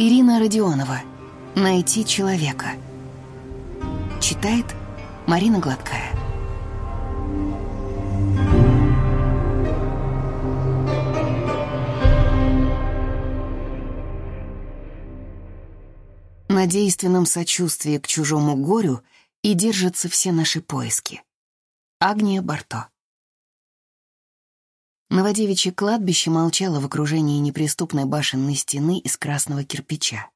Ирина Родионова. Найти человека. Читает Марина Гладкая. На действенном сочувствии к чужому горю и держатся все наши поиски. Агния Барто. Новодевичье кладбище молчало в окружении неприступной башенной стены из красного кирпича.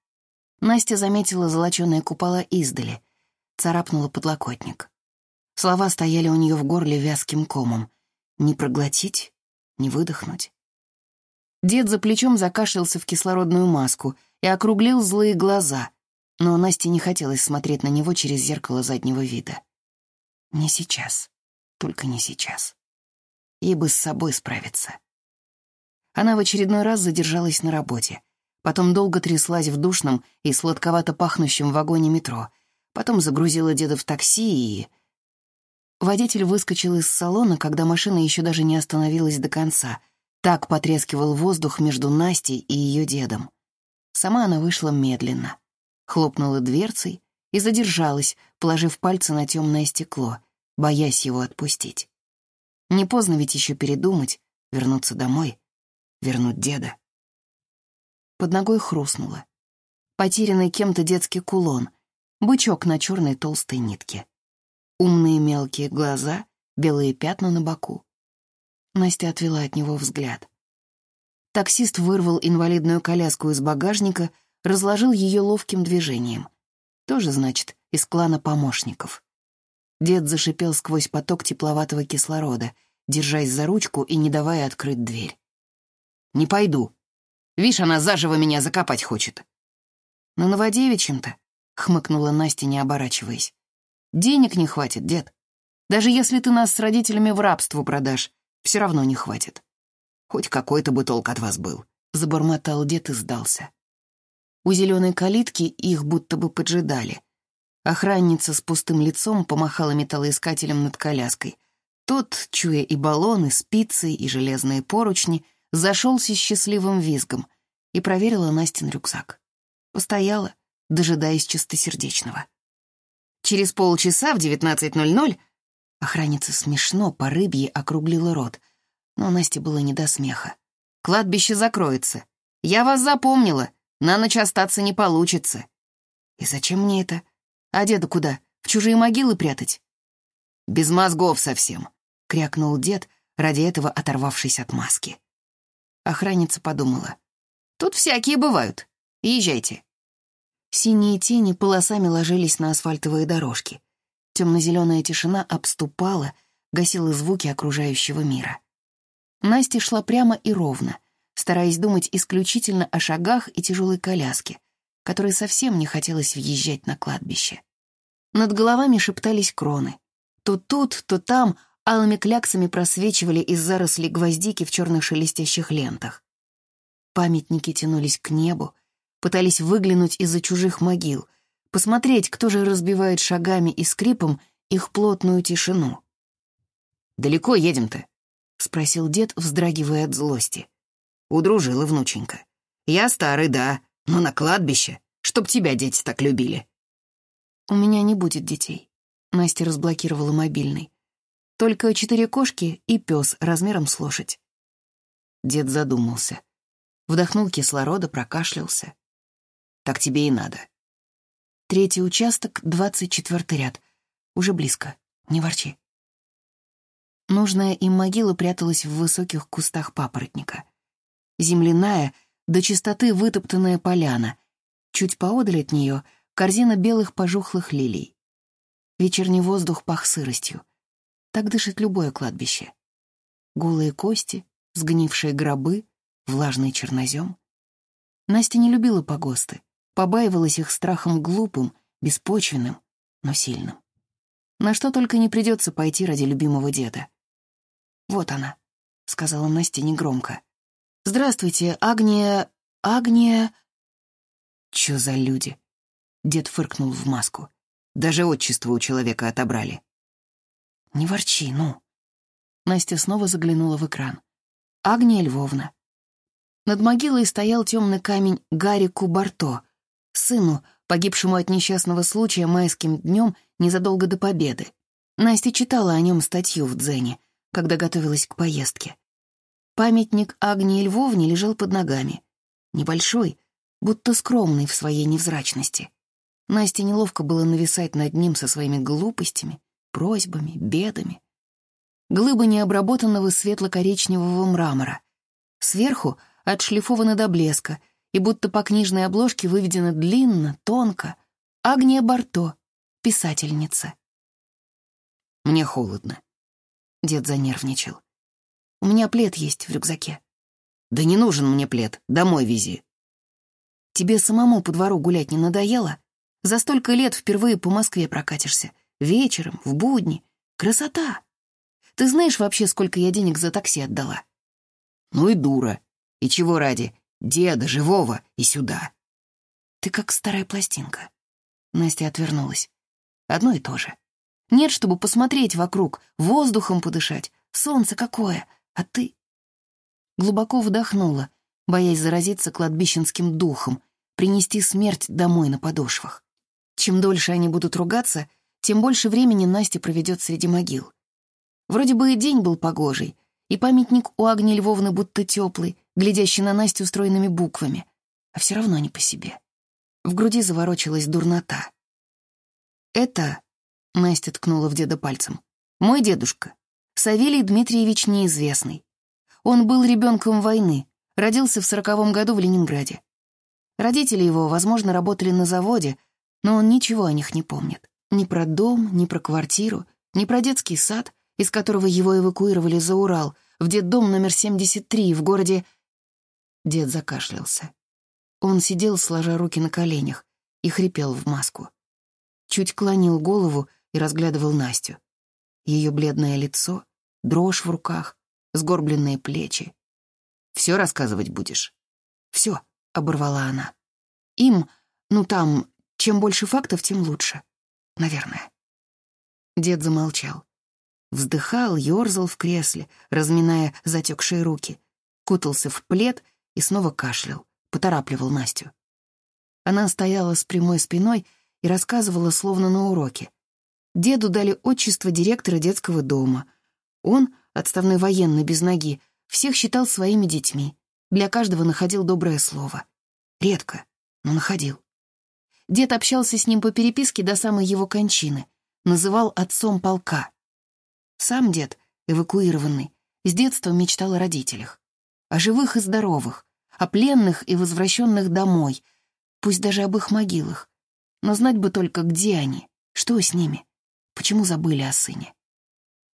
Настя заметила золоченые купола издали, царапнула подлокотник. Слова стояли у нее в горле вязким комом. Не проглотить, не выдохнуть. Дед за плечом закашлялся в кислородную маску и округлил злые глаза, но Насте не хотелось смотреть на него через зеркало заднего вида. Не сейчас, только не сейчас ей бы с собой справиться. Она в очередной раз задержалась на работе, потом долго тряслась в душном и сладковато пахнущем вагоне метро, потом загрузила деда в такси и... Водитель выскочил из салона, когда машина еще даже не остановилась до конца. Так потрескивал воздух между Настей и ее дедом. Сама она вышла медленно, хлопнула дверцей и задержалась, положив пальцы на темное стекло, боясь его отпустить. Не поздно ведь еще передумать, вернуться домой, вернуть деда. Под ногой хрустнуло. Потерянный кем-то детский кулон, бычок на черной толстой нитке. Умные мелкие глаза, белые пятна на боку. Настя отвела от него взгляд. Таксист вырвал инвалидную коляску из багажника, разложил ее ловким движением. Тоже, значит, из клана помощников. Дед зашипел сквозь поток тепловатого кислорода, держась за ручку и не давая открыть дверь. «Не пойду. Вишь, она заживо меня закопать хочет». «На Новодевичьем-то», — хмыкнула Настя, не оборачиваясь. «Денег не хватит, дед. Даже если ты нас с родителями в рабство продашь, все равно не хватит. Хоть какой-то бы толк от вас был», — забормотал дед и сдался. У зеленой калитки их будто бы поджидали — Охранница с пустым лицом помахала металлоискателем над коляской. Тот, чуя и баллоны, спицы, и железные поручни, зашелся счастливым визгом и проверила Настин рюкзак. Постояла, дожидаясь чистосердечного. Через полчаса в 19.00 охранница смешно по рыбье округлила рот, но Насте было не до смеха. «Кладбище закроется. Я вас запомнила. На ночь остаться не получится». «И зачем мне это?» А деда куда? В чужие могилы прятать?» «Без мозгов совсем», — крякнул дед, ради этого оторвавшись от маски. Охранница подумала. «Тут всякие бывают. Езжайте». Синие тени полосами ложились на асфальтовые дорожки. Темно-зеленая тишина обступала, гасила звуки окружающего мира. Настя шла прямо и ровно, стараясь думать исключительно о шагах и тяжелой коляске, которой совсем не хотелось въезжать на кладбище. Над головами шептались кроны. То тут, то там алыми кляксами просвечивали из зарослей гвоздики в черных шелестящих лентах. Памятники тянулись к небу, пытались выглянуть из-за чужих могил, посмотреть, кто же разбивает шагами и скрипом их плотную тишину. «Далеко едем-то?» — спросил дед, вздрагивая от злости. Удружила внученька. «Я старый, да, но на кладбище, чтоб тебя дети так любили». «У меня не будет детей». Настя разблокировала мобильный. «Только четыре кошки и пес размером с лошадь». Дед задумался. Вдохнул кислорода, прокашлялся. «Так тебе и надо». Третий участок, двадцать четвертый ряд. Уже близко. Не ворчи. Нужная им могила пряталась в высоких кустах папоротника. Земляная, до чистоты вытоптанная поляна. Чуть поодаль от нее корзина белых пожухлых лилий. Вечерний воздух пах сыростью. Так дышит любое кладбище. Голые кости, сгнившие гробы, влажный чернозем. Настя не любила погосты, побаивалась их страхом глупым, беспочвенным, но сильным. На что только не придется пойти ради любимого деда. «Вот она», — сказала Настя негромко. «Здравствуйте, Агния... Агния...» «Чё за люди?» Дед фыркнул в маску. «Даже отчество у человека отобрали». «Не ворчи, ну». Настя снова заглянула в экран. «Агния Львовна». Над могилой стоял темный камень Гарику Барто, сыну, погибшему от несчастного случая майским днем незадолго до победы. Настя читала о нем статью в Дзене, когда готовилась к поездке. Памятник Агнии Львовне лежал под ногами. Небольшой, будто скромный в своей невзрачности. Насте неловко было нависать над ним со своими глупостями, просьбами, бедами. Глыба необработанного светло-коричневого мрамора. Сверху отшлифованы до блеска, и будто по книжной обложке выведено длинно, тонко. Агния Барто, писательница. «Мне холодно». Дед занервничал. «У меня плед есть в рюкзаке». «Да не нужен мне плед, домой вези». «Тебе самому по двору гулять не надоело? За столько лет впервые по Москве прокатишься. Вечером, в будни. Красота! Ты знаешь вообще, сколько я денег за такси отдала?» «Ну и дура. И чего ради? Деда, живого, и сюда». «Ты как старая пластинка». Настя отвернулась. «Одно и то же. Нет, чтобы посмотреть вокруг, воздухом подышать. Солнце какое, а ты...» Глубоко вдохнула, боясь заразиться кладбищенским духом, принести смерть домой на подошвах. Чем дольше они будут ругаться, тем больше времени Настя проведет среди могил. Вроде бы и день был погожий, и памятник у Агни Львовны будто теплый, глядящий на Настю устроенными буквами, а все равно не по себе. В груди заворочилась дурнота. «Это...» — Настя ткнула в деда пальцем. «Мой дедушка, Савелий Дмитриевич Неизвестный. Он был ребенком войны, родился в сороковом году в Ленинграде. Родители его, возможно, работали на заводе, но он ничего о них не помнит. Ни про дом, ни про квартиру, ни про детский сад, из которого его эвакуировали за Урал, в детдом номер 73 в городе... Дед закашлялся. Он сидел, сложа руки на коленях, и хрипел в маску. Чуть клонил голову и разглядывал Настю. Ее бледное лицо, дрожь в руках, сгорбленные плечи. «Все рассказывать будешь?» «Все», — оборвала она. «Им, ну там, чем больше фактов, тем лучше. Наверное. Дед замолчал. Вздыхал, ерзал в кресле, разминая затекшие руки. Кутался в плед и снова кашлял, поторапливал Настю. Она стояла с прямой спиной и рассказывала словно на уроке. Деду дали отчество директора детского дома. Он, отставной военный без ноги, всех считал своими детьми. Для каждого находил доброе слово. Редко, но находил. Дед общался с ним по переписке до самой его кончины, называл отцом полка. Сам дед, эвакуированный, с детства мечтал о родителях, о живых и здоровых, о пленных и возвращенных домой, пусть даже об их могилах. Но знать бы только, где они, что с ними, почему забыли о сыне.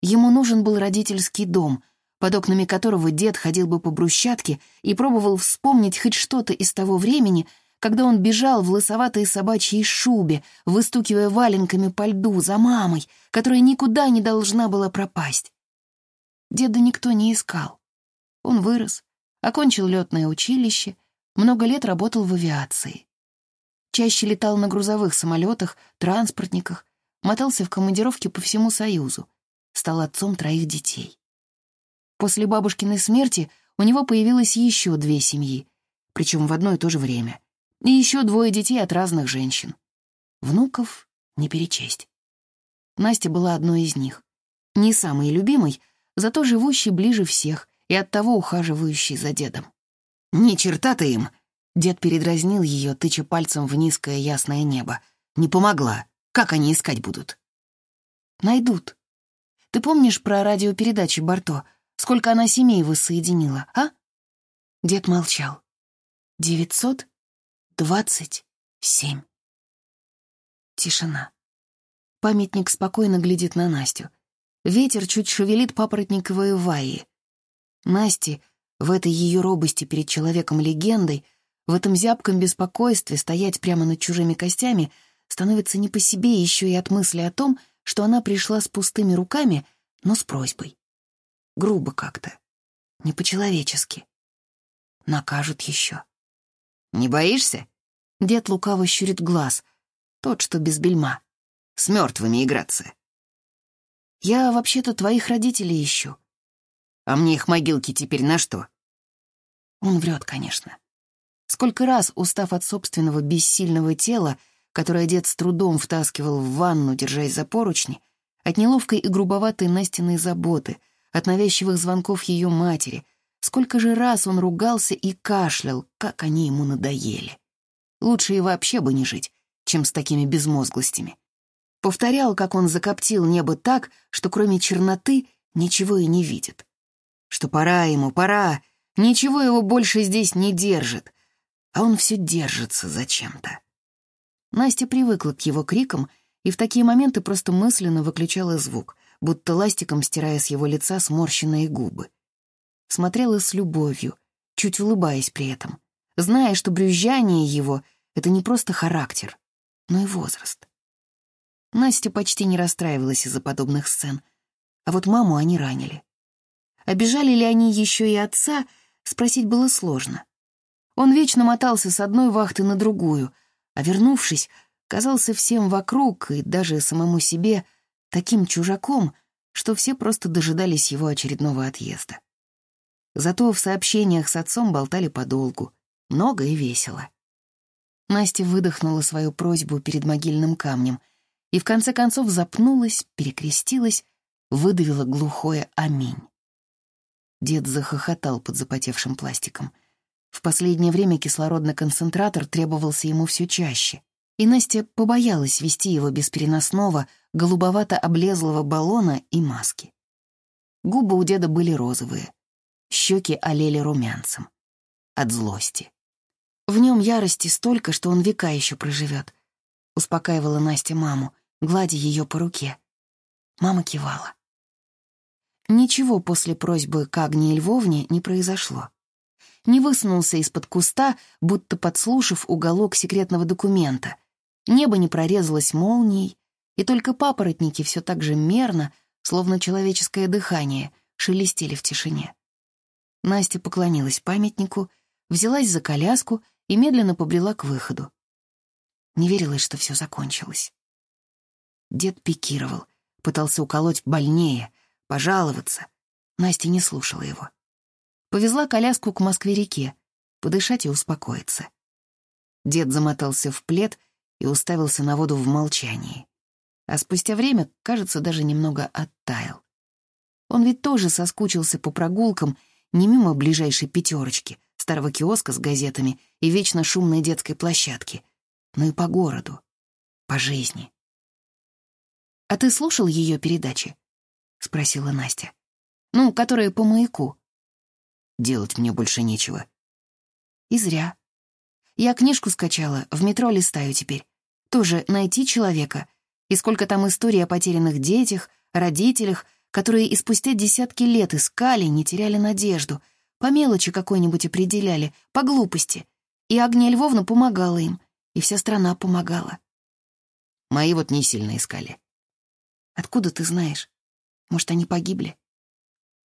Ему нужен был родительский дом, под окнами которого дед ходил бы по брусчатке и пробовал вспомнить хоть что-то из того времени, когда он бежал в лысоватой собачьей шубе, выстукивая валенками по льду за мамой, которая никуда не должна была пропасть. Деда никто не искал. Он вырос, окончил летное училище, много лет работал в авиации. Чаще летал на грузовых самолетах, транспортниках, мотался в командировке по всему Союзу, стал отцом троих детей. После бабушкиной смерти у него появилось еще две семьи, причем в одно и то же время — и еще двое детей от разных женщин. Внуков не перечесть. Настя была одной из них. Не самой любимой, зато живущей ближе всех и оттого ухаживающей за дедом. «Ни черта ты им!» Дед передразнил ее, тыча пальцем в низкое ясное небо. «Не помогла. Как они искать будут?» «Найдут. Ты помнишь про радиопередачи Барто? Сколько она семей воссоединила, а?» Дед молчал. «Девятьсот?» Двадцать семь. Тишина. Памятник спокойно глядит на Настю. Ветер чуть шевелит папоротниковые ваи. Насте, в этой ее робости перед человеком-легендой, в этом зябком беспокойстве стоять прямо над чужими костями становится не по себе еще и от мысли о том, что она пришла с пустыми руками, но с просьбой. Грубо как-то. Не по-человечески. Накажут еще. «Не боишься?» Дед лукаво щурит глаз. Тот, что без бельма. «С мертвыми играться». «Я вообще-то твоих родителей ищу». «А мне их могилки теперь на что?» Он врет, конечно. Сколько раз, устав от собственного бессильного тела, которое дед с трудом втаскивал в ванну, держась за поручни, от неловкой и грубоватой Настиной заботы, от навязчивых звонков ее матери, сколько же раз он ругался и кашлял, как они ему надоели. Лучше и вообще бы не жить, чем с такими безмозглостями. Повторял, как он закоптил небо так, что кроме черноты ничего и не видит. Что пора ему, пора, ничего его больше здесь не держит, а он все держится зачем-то. Настя привыкла к его крикам и в такие моменты просто мысленно выключала звук, будто ластиком стирая с его лица сморщенные губы. Смотрела с любовью, чуть улыбаясь при этом, зная, что брюзжание его — это не просто характер, но и возраст. Настя почти не расстраивалась из-за подобных сцен, а вот маму они ранили. Обижали ли они еще и отца, спросить было сложно. Он вечно мотался с одной вахты на другую, а вернувшись, казался всем вокруг и даже самому себе таким чужаком, что все просто дожидались его очередного отъезда. Зато в сообщениях с отцом болтали подолгу, много и весело. Настя выдохнула свою просьбу перед могильным камнем и в конце концов запнулась, перекрестилась, выдавила глухое «Аминь». Дед захохотал под запотевшим пластиком. В последнее время кислородный концентратор требовался ему все чаще, и Настя побоялась вести его без переносного, голубовато-облезлого баллона и маски. Губы у деда были розовые, щеки олели румянцем. От злости. В нем ярости столько, что он века еще проживет. Успокаивала Настя маму, гладя ее по руке. Мама кивала. Ничего после просьбы к Агнии Львовне не произошло. Не высунулся из-под куста, будто подслушав уголок секретного документа. Небо не прорезалось молнией, и только папоротники все так же мерно, словно человеческое дыхание, шелестели в тишине. Настя поклонилась памятнику, взялась за коляску и медленно побрела к выходу. Не верилось, что все закончилось. Дед пикировал, пытался уколоть больнее, пожаловаться. Настя не слушала его. Повезла коляску к Москве-реке, подышать и успокоиться. Дед замотался в плед и уставился на воду в молчании. А спустя время, кажется, даже немного оттаял. Он ведь тоже соскучился по прогулкам не мимо ближайшей пятерочки, старого киоска с газетами и вечно шумной детской площадки, но и по городу, по жизни. «А ты слушал ее передачи?» — спросила Настя. «Ну, которые по маяку». «Делать мне больше нечего». «И зря. Я книжку скачала, в метро листаю теперь. Тоже найти человека. И сколько там историй о потерянных детях, родителях, которые и спустя десятки лет искали, не теряли надежду — по мелочи какой-нибудь определяли, по глупости. И Агния Львовна помогала им, и вся страна помогала. Мои вот не сильно искали. Откуда ты знаешь? Может, они погибли?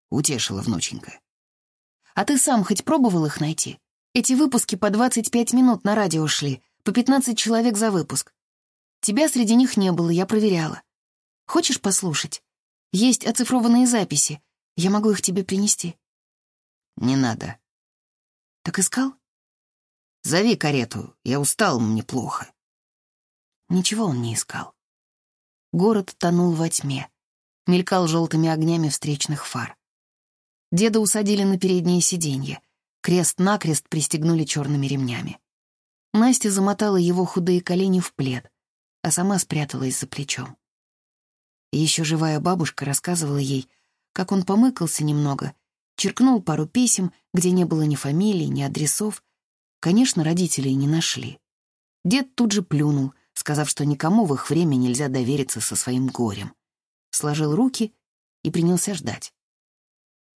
Утешила внученька. А ты сам хоть пробовал их найти? Эти выпуски по 25 минут на радио шли, по 15 человек за выпуск. Тебя среди них не было, я проверяла. Хочешь послушать? Есть оцифрованные записи. Я могу их тебе принести. «Не надо». «Так искал?» «Зови карету, я устал, мне плохо». Ничего он не искал. Город тонул во тьме, мелькал желтыми огнями встречных фар. Деда усадили на переднее сиденье, крест-накрест пристегнули черными ремнями. Настя замотала его худые колени в плед, а сама спряталась за плечом. Еще живая бабушка рассказывала ей, как он помыкался немного черкнул пару писем, где не было ни фамилий, ни адресов. Конечно, родителей не нашли. Дед тут же плюнул, сказав, что никому в их время нельзя довериться со своим горем. Сложил руки и принялся ждать.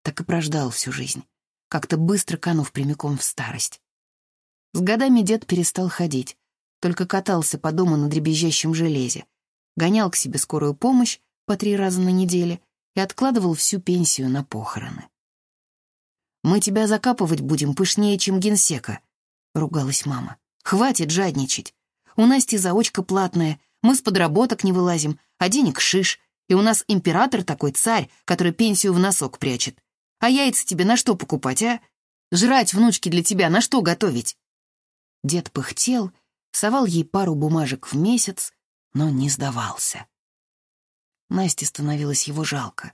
Так и прождал всю жизнь, как-то быстро канув прямиком в старость. С годами дед перестал ходить, только катался по дому на дребезжащем железе, гонял к себе скорую помощь по три раза на неделе и откладывал всю пенсию на похороны. Мы тебя закапывать будем пышнее, чем генсека», — ругалась мама. «Хватит жадничать. У Насти заочка платная, мы с подработок не вылазим, а денег шиш, и у нас император такой царь, который пенсию в носок прячет. А яйца тебе на что покупать, а? Жрать внучки для тебя на что готовить?» Дед пыхтел, совал ей пару бумажек в месяц, но не сдавался. Насте становилось его жалко.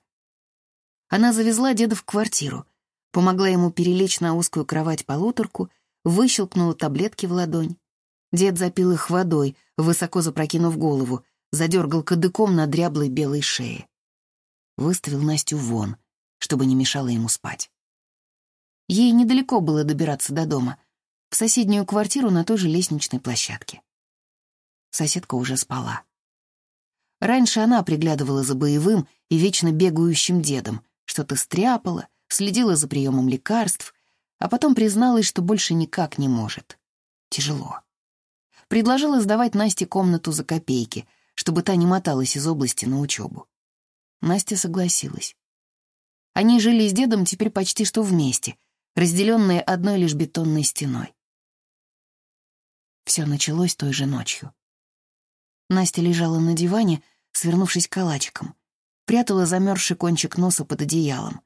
Она завезла деда в квартиру, помогла ему перелечь на узкую кровать-полуторку, выщелкнула таблетки в ладонь. Дед запил их водой, высоко запрокинув голову, задергал кадыком на дряблой белой шее. Выставил Настю вон, чтобы не мешало ему спать. Ей недалеко было добираться до дома, в соседнюю квартиру на той же лестничной площадке. Соседка уже спала. Раньше она приглядывала за боевым и вечно бегающим дедом, что-то стряпала, следила за приемом лекарств, а потом призналась, что больше никак не может. Тяжело. Предложила сдавать Насте комнату за копейки, чтобы та не моталась из области на учебу. Настя согласилась. Они жили с дедом теперь почти что вместе, разделенные одной лишь бетонной стеной. Все началось той же ночью. Настя лежала на диване, свернувшись калачиком, прятала замерзший кончик носа под одеялом.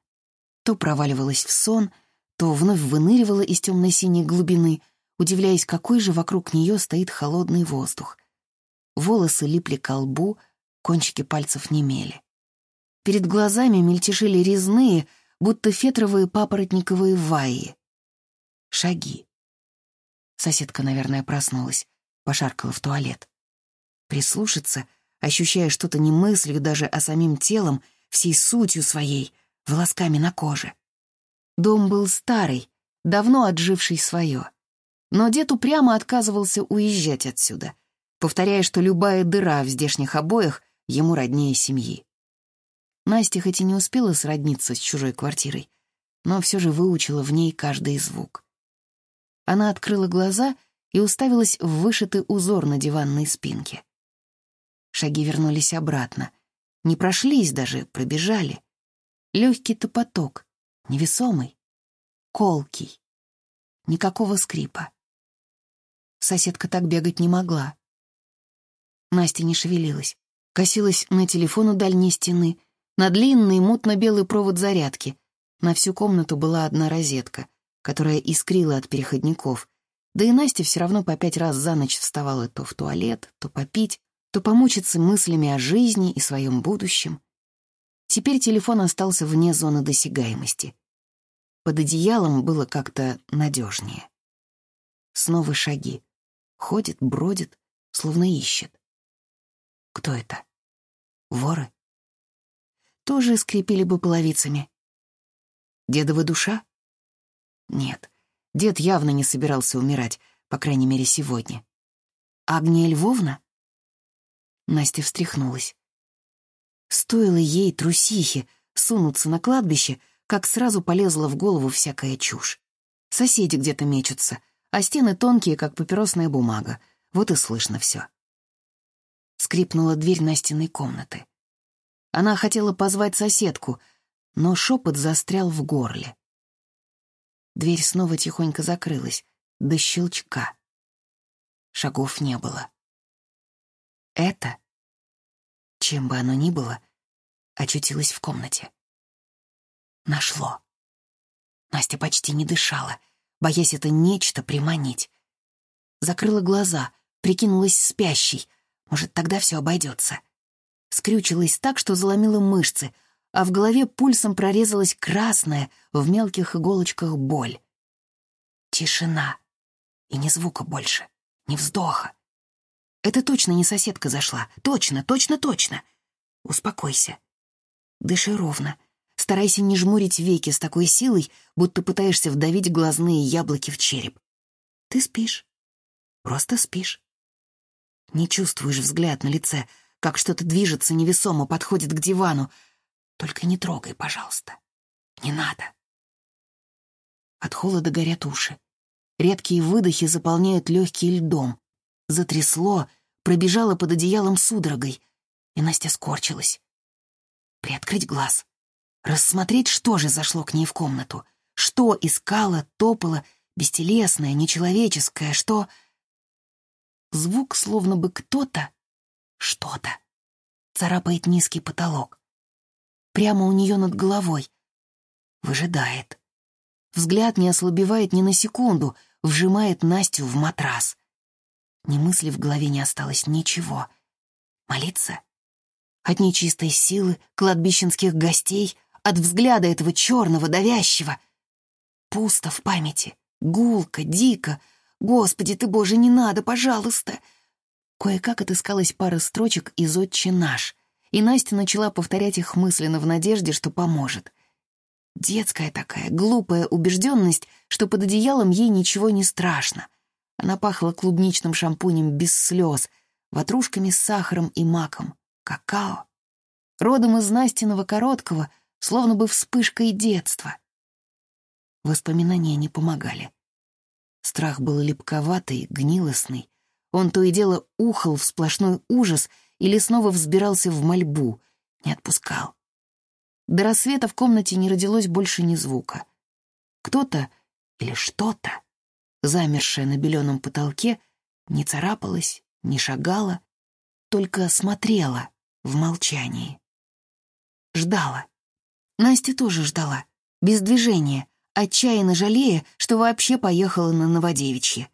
То проваливалась в сон, то вновь выныривала из темной синей глубины, удивляясь, какой же вокруг нее стоит холодный воздух. Волосы липли к лбу, кончики пальцев немели. Перед глазами мельтешили резные, будто фетровые папоротниковые ваи. Шаги. Соседка, наверное, проснулась, пошаркала в туалет прислушаться, ощущая что-то не мыслью даже, а самим телом, всей сутью своей, волосками на коже. Дом был старый, давно отживший свое. Но дед упрямо отказывался уезжать отсюда, повторяя, что любая дыра в здешних обоях ему роднее семьи. Настя хоть и не успела сродниться с чужой квартирой, но все же выучила в ней каждый звук. Она открыла глаза и уставилась в вышитый узор на диванной спинке. Шаги вернулись обратно. Не прошлись даже, пробежали. Легкий топоток, невесомый, колкий. Никакого скрипа. Соседка так бегать не могла. Настя не шевелилась. Косилась на телефон у дальней стены, на длинный мутно-белый провод зарядки. На всю комнату была одна розетка, которая искрила от переходников. Да и Настя все равно по пять раз за ночь вставала то в туалет, то попить, то помучиться мыслями о жизни и своем будущем. Теперь телефон остался вне зоны досягаемости. Под одеялом было как-то надежнее. Снова шаги. Ходит, бродит, словно ищет. Кто это? Воры? Тоже скрипели бы половицами. Дедова душа? Нет, дед явно не собирался умирать, по крайней мере, сегодня. Агния Львовна? Настя встряхнулась. Стоило ей, трусихе, сунуться на кладбище, как сразу полезла в голову всякая чушь. Соседи где-то мечутся, а стены тонкие, как папиросная бумага. Вот и слышно все. Скрипнула дверь Настиной комнаты. Она хотела позвать соседку, но шепот застрял в горле. Дверь снова тихонько закрылась, до щелчка. Шагов не было. Это, чем бы оно ни было, очутилось в комнате. Нашло. Настя почти не дышала, боясь это нечто приманить. Закрыла глаза, прикинулась спящей. Может, тогда все обойдется. Скрючилась так, что заломила мышцы, а в голове пульсом прорезалась красная в мелких иголочках боль. Тишина. И ни звука больше, ни вздоха. Это точно не соседка зашла. Точно, точно, точно. Успокойся. Дыши ровно. Старайся не жмурить веки с такой силой, будто пытаешься вдавить глазные яблоки в череп. Ты спишь. Просто спишь. Не чувствуешь взгляд на лице, как что-то движется невесомо, подходит к дивану. Только не трогай, пожалуйста. Не надо. От холода горят уши. Редкие выдохи заполняют легкие льдом затрясло, пробежало под одеялом судорогой, и Настя скорчилась. Приоткрыть глаз. Рассмотреть, что же зашло к ней в комнату. Что искала, топала, бестелесное, нечеловеческое, что... Звук, словно бы кто-то, что-то, царапает низкий потолок. Прямо у нее над головой. Выжидает. Взгляд не ослабевает ни на секунду, вжимает Настю в матрас. Ни мысли в голове не осталось ничего. Молиться? От нечистой силы, кладбищенских гостей, от взгляда этого черного, давящего. Пусто в памяти, гулко, дико. Господи ты, Боже, не надо, пожалуйста. Кое-как отыскалась пара строчек из «Отче наш», и Настя начала повторять их мысленно в надежде, что поможет. Детская такая, глупая убежденность, что под одеялом ей ничего не страшно. Она пахла клубничным шампунем без слез, ватрушками с сахаром и маком, какао. Родом из Настиного короткого, словно бы вспышкой детства. Воспоминания не помогали. Страх был липковатый, гнилостный. Он то и дело ухал в сплошной ужас или снова взбирался в мольбу, не отпускал. До рассвета в комнате не родилось больше ни звука. Кто-то или что-то замершая на беленом потолке, не царапалась, не шагала, только смотрела в молчании. Ждала. Настя тоже ждала, без движения, отчаянно жалея, что вообще поехала на Новодевичье.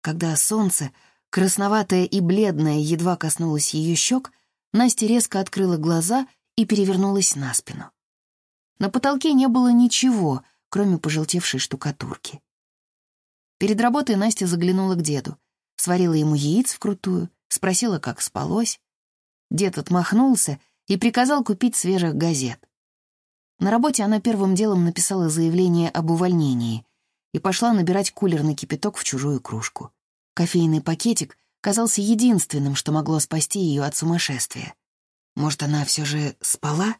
Когда солнце, красноватое и бледное, едва коснулось ее щек, Настя резко открыла глаза и перевернулась на спину. На потолке не было ничего, кроме пожелтевшей штукатурки. Перед работой Настя заглянула к деду, сварила ему яиц вкрутую, спросила, как спалось. Дед отмахнулся и приказал купить свежих газет. На работе она первым делом написала заявление об увольнении и пошла набирать кулерный кипяток в чужую кружку. Кофейный пакетик казался единственным, что могло спасти ее от сумасшествия. Может, она все же спала?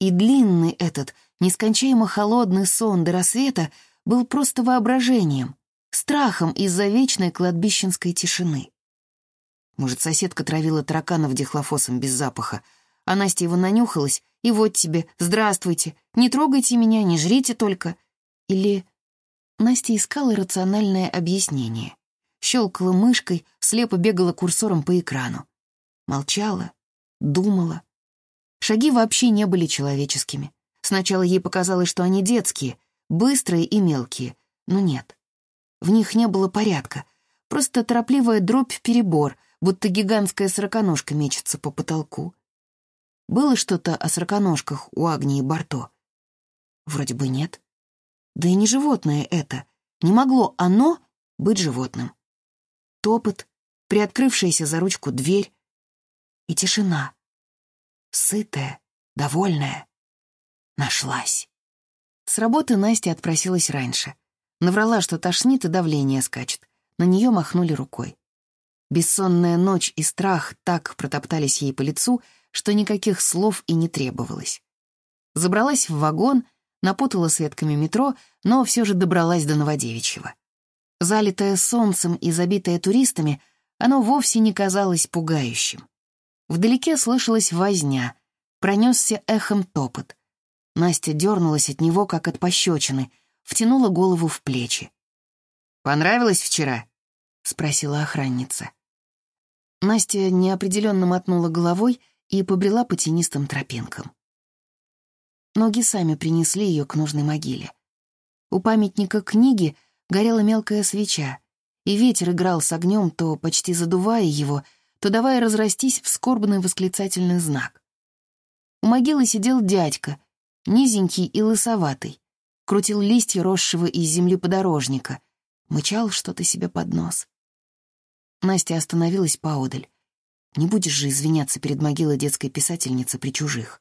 И длинный этот, нескончаемо холодный сон до рассвета был просто воображением, страхом из-за вечной кладбищенской тишины. Может, соседка травила тараканов дихлофосом без запаха, а Настя его нанюхалась, и вот тебе, здравствуйте, не трогайте меня, не жрите только. Или Настя искала рациональное объяснение. Щелкала мышкой, слепо бегала курсором по экрану. Молчала, думала. Шаги вообще не были человеческими. Сначала ей показалось, что они детские, быстрые и мелкие, но нет. В них не было порядка. Просто торопливая дробь-перебор, будто гигантская сороконожка мечется по потолку. Было что-то о сороконожках у Агнии Барто? Вроде бы нет. Да и не животное это. Не могло оно быть животным. Топот, приоткрывшаяся за ручку дверь и тишина. Сытая, довольная. Нашлась. С работы Настя отпросилась раньше — Наврала, что тошнит и давление скачет. На нее махнули рукой. Бессонная ночь и страх так протоптались ей по лицу, что никаких слов и не требовалось. Забралась в вагон, напутала с ветками метро, но все же добралась до Новодевичьего. Залитое солнцем и забитое туристами, оно вовсе не казалось пугающим. Вдалеке слышалась возня, пронесся эхом топот. Настя дернулась от него, как от пощечины — втянула голову в плечи. «Понравилось вчера?» — спросила охранница. Настя неопределенно мотнула головой и побрела по тенистым тропинкам. Ноги сами принесли ее к нужной могиле. У памятника книги горела мелкая свеча, и ветер играл с огнем, то почти задувая его, то давая разрастись в скорбный восклицательный знак. У могилы сидел дядька, низенький и лысоватый, крутил листья росшего из земли подорожника, мычал что-то себе под нос. Настя остановилась поодаль. Не будешь же извиняться перед могилой детской писательницы при чужих.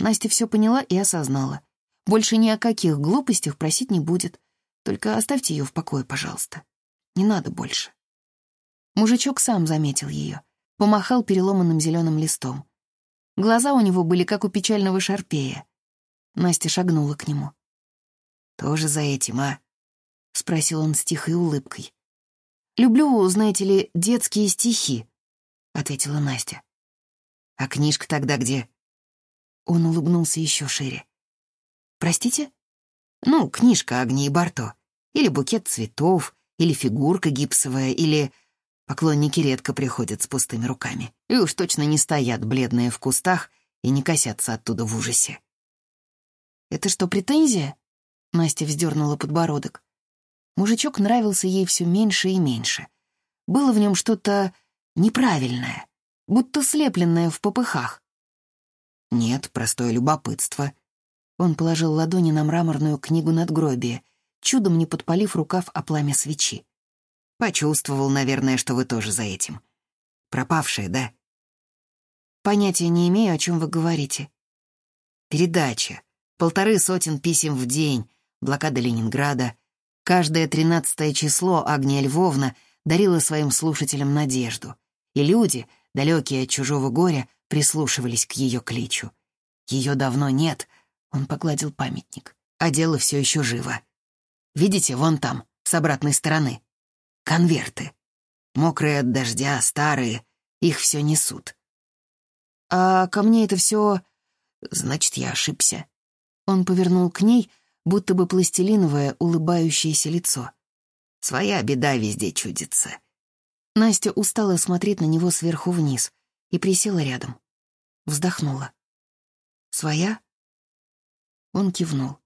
Настя все поняла и осознала. Больше ни о каких глупостях просить не будет. Только оставьте ее в покое, пожалуйста. Не надо больше. Мужичок сам заметил ее, помахал переломанным зеленым листом. Глаза у него были как у печального шарпея. Настя шагнула к нему. «Тоже за этим, а?» — спросил он с тихой улыбкой. «Люблю, знаете ли, детские стихи», — ответила Настя. «А книжка тогда где?» Он улыбнулся еще шире. «Простите?» «Ну, книжка Агнии Барто. Или букет цветов, или фигурка гипсовая, или...» Поклонники редко приходят с пустыми руками. И уж точно не стоят бледные в кустах и не косятся оттуда в ужасе. Это что, претензия?» Настя вздернула подбородок. Мужичок нравился ей все меньше и меньше. Было в нем что-то неправильное, будто слепленное в попыхах. «Нет, простое любопытство». Он положил ладони на мраморную книгу надгробия, чудом не подпалив рукав о пламя свечи. «Почувствовал, наверное, что вы тоже за этим. Пропавшие, да?» «Понятия не имею, о чем вы говорите». «Передача. Полторы сотен писем в день, блокада Ленинграда. Каждое тринадцатое число Агния Львовна дарила своим слушателям надежду. И люди, далекие от чужого горя, прислушивались к ее кличу. Ее давно нет, он погладил памятник, а дело все еще живо. Видите, вон там, с обратной стороны. Конверты. Мокрые от дождя, старые, их все несут. А ко мне это все... Значит, я ошибся. Он повернул к ней, будто бы пластилиновое улыбающееся лицо. Своя беда везде чудится. Настя устала смотреть на него сверху вниз и присела рядом. Вздохнула. «Своя?» Он кивнул.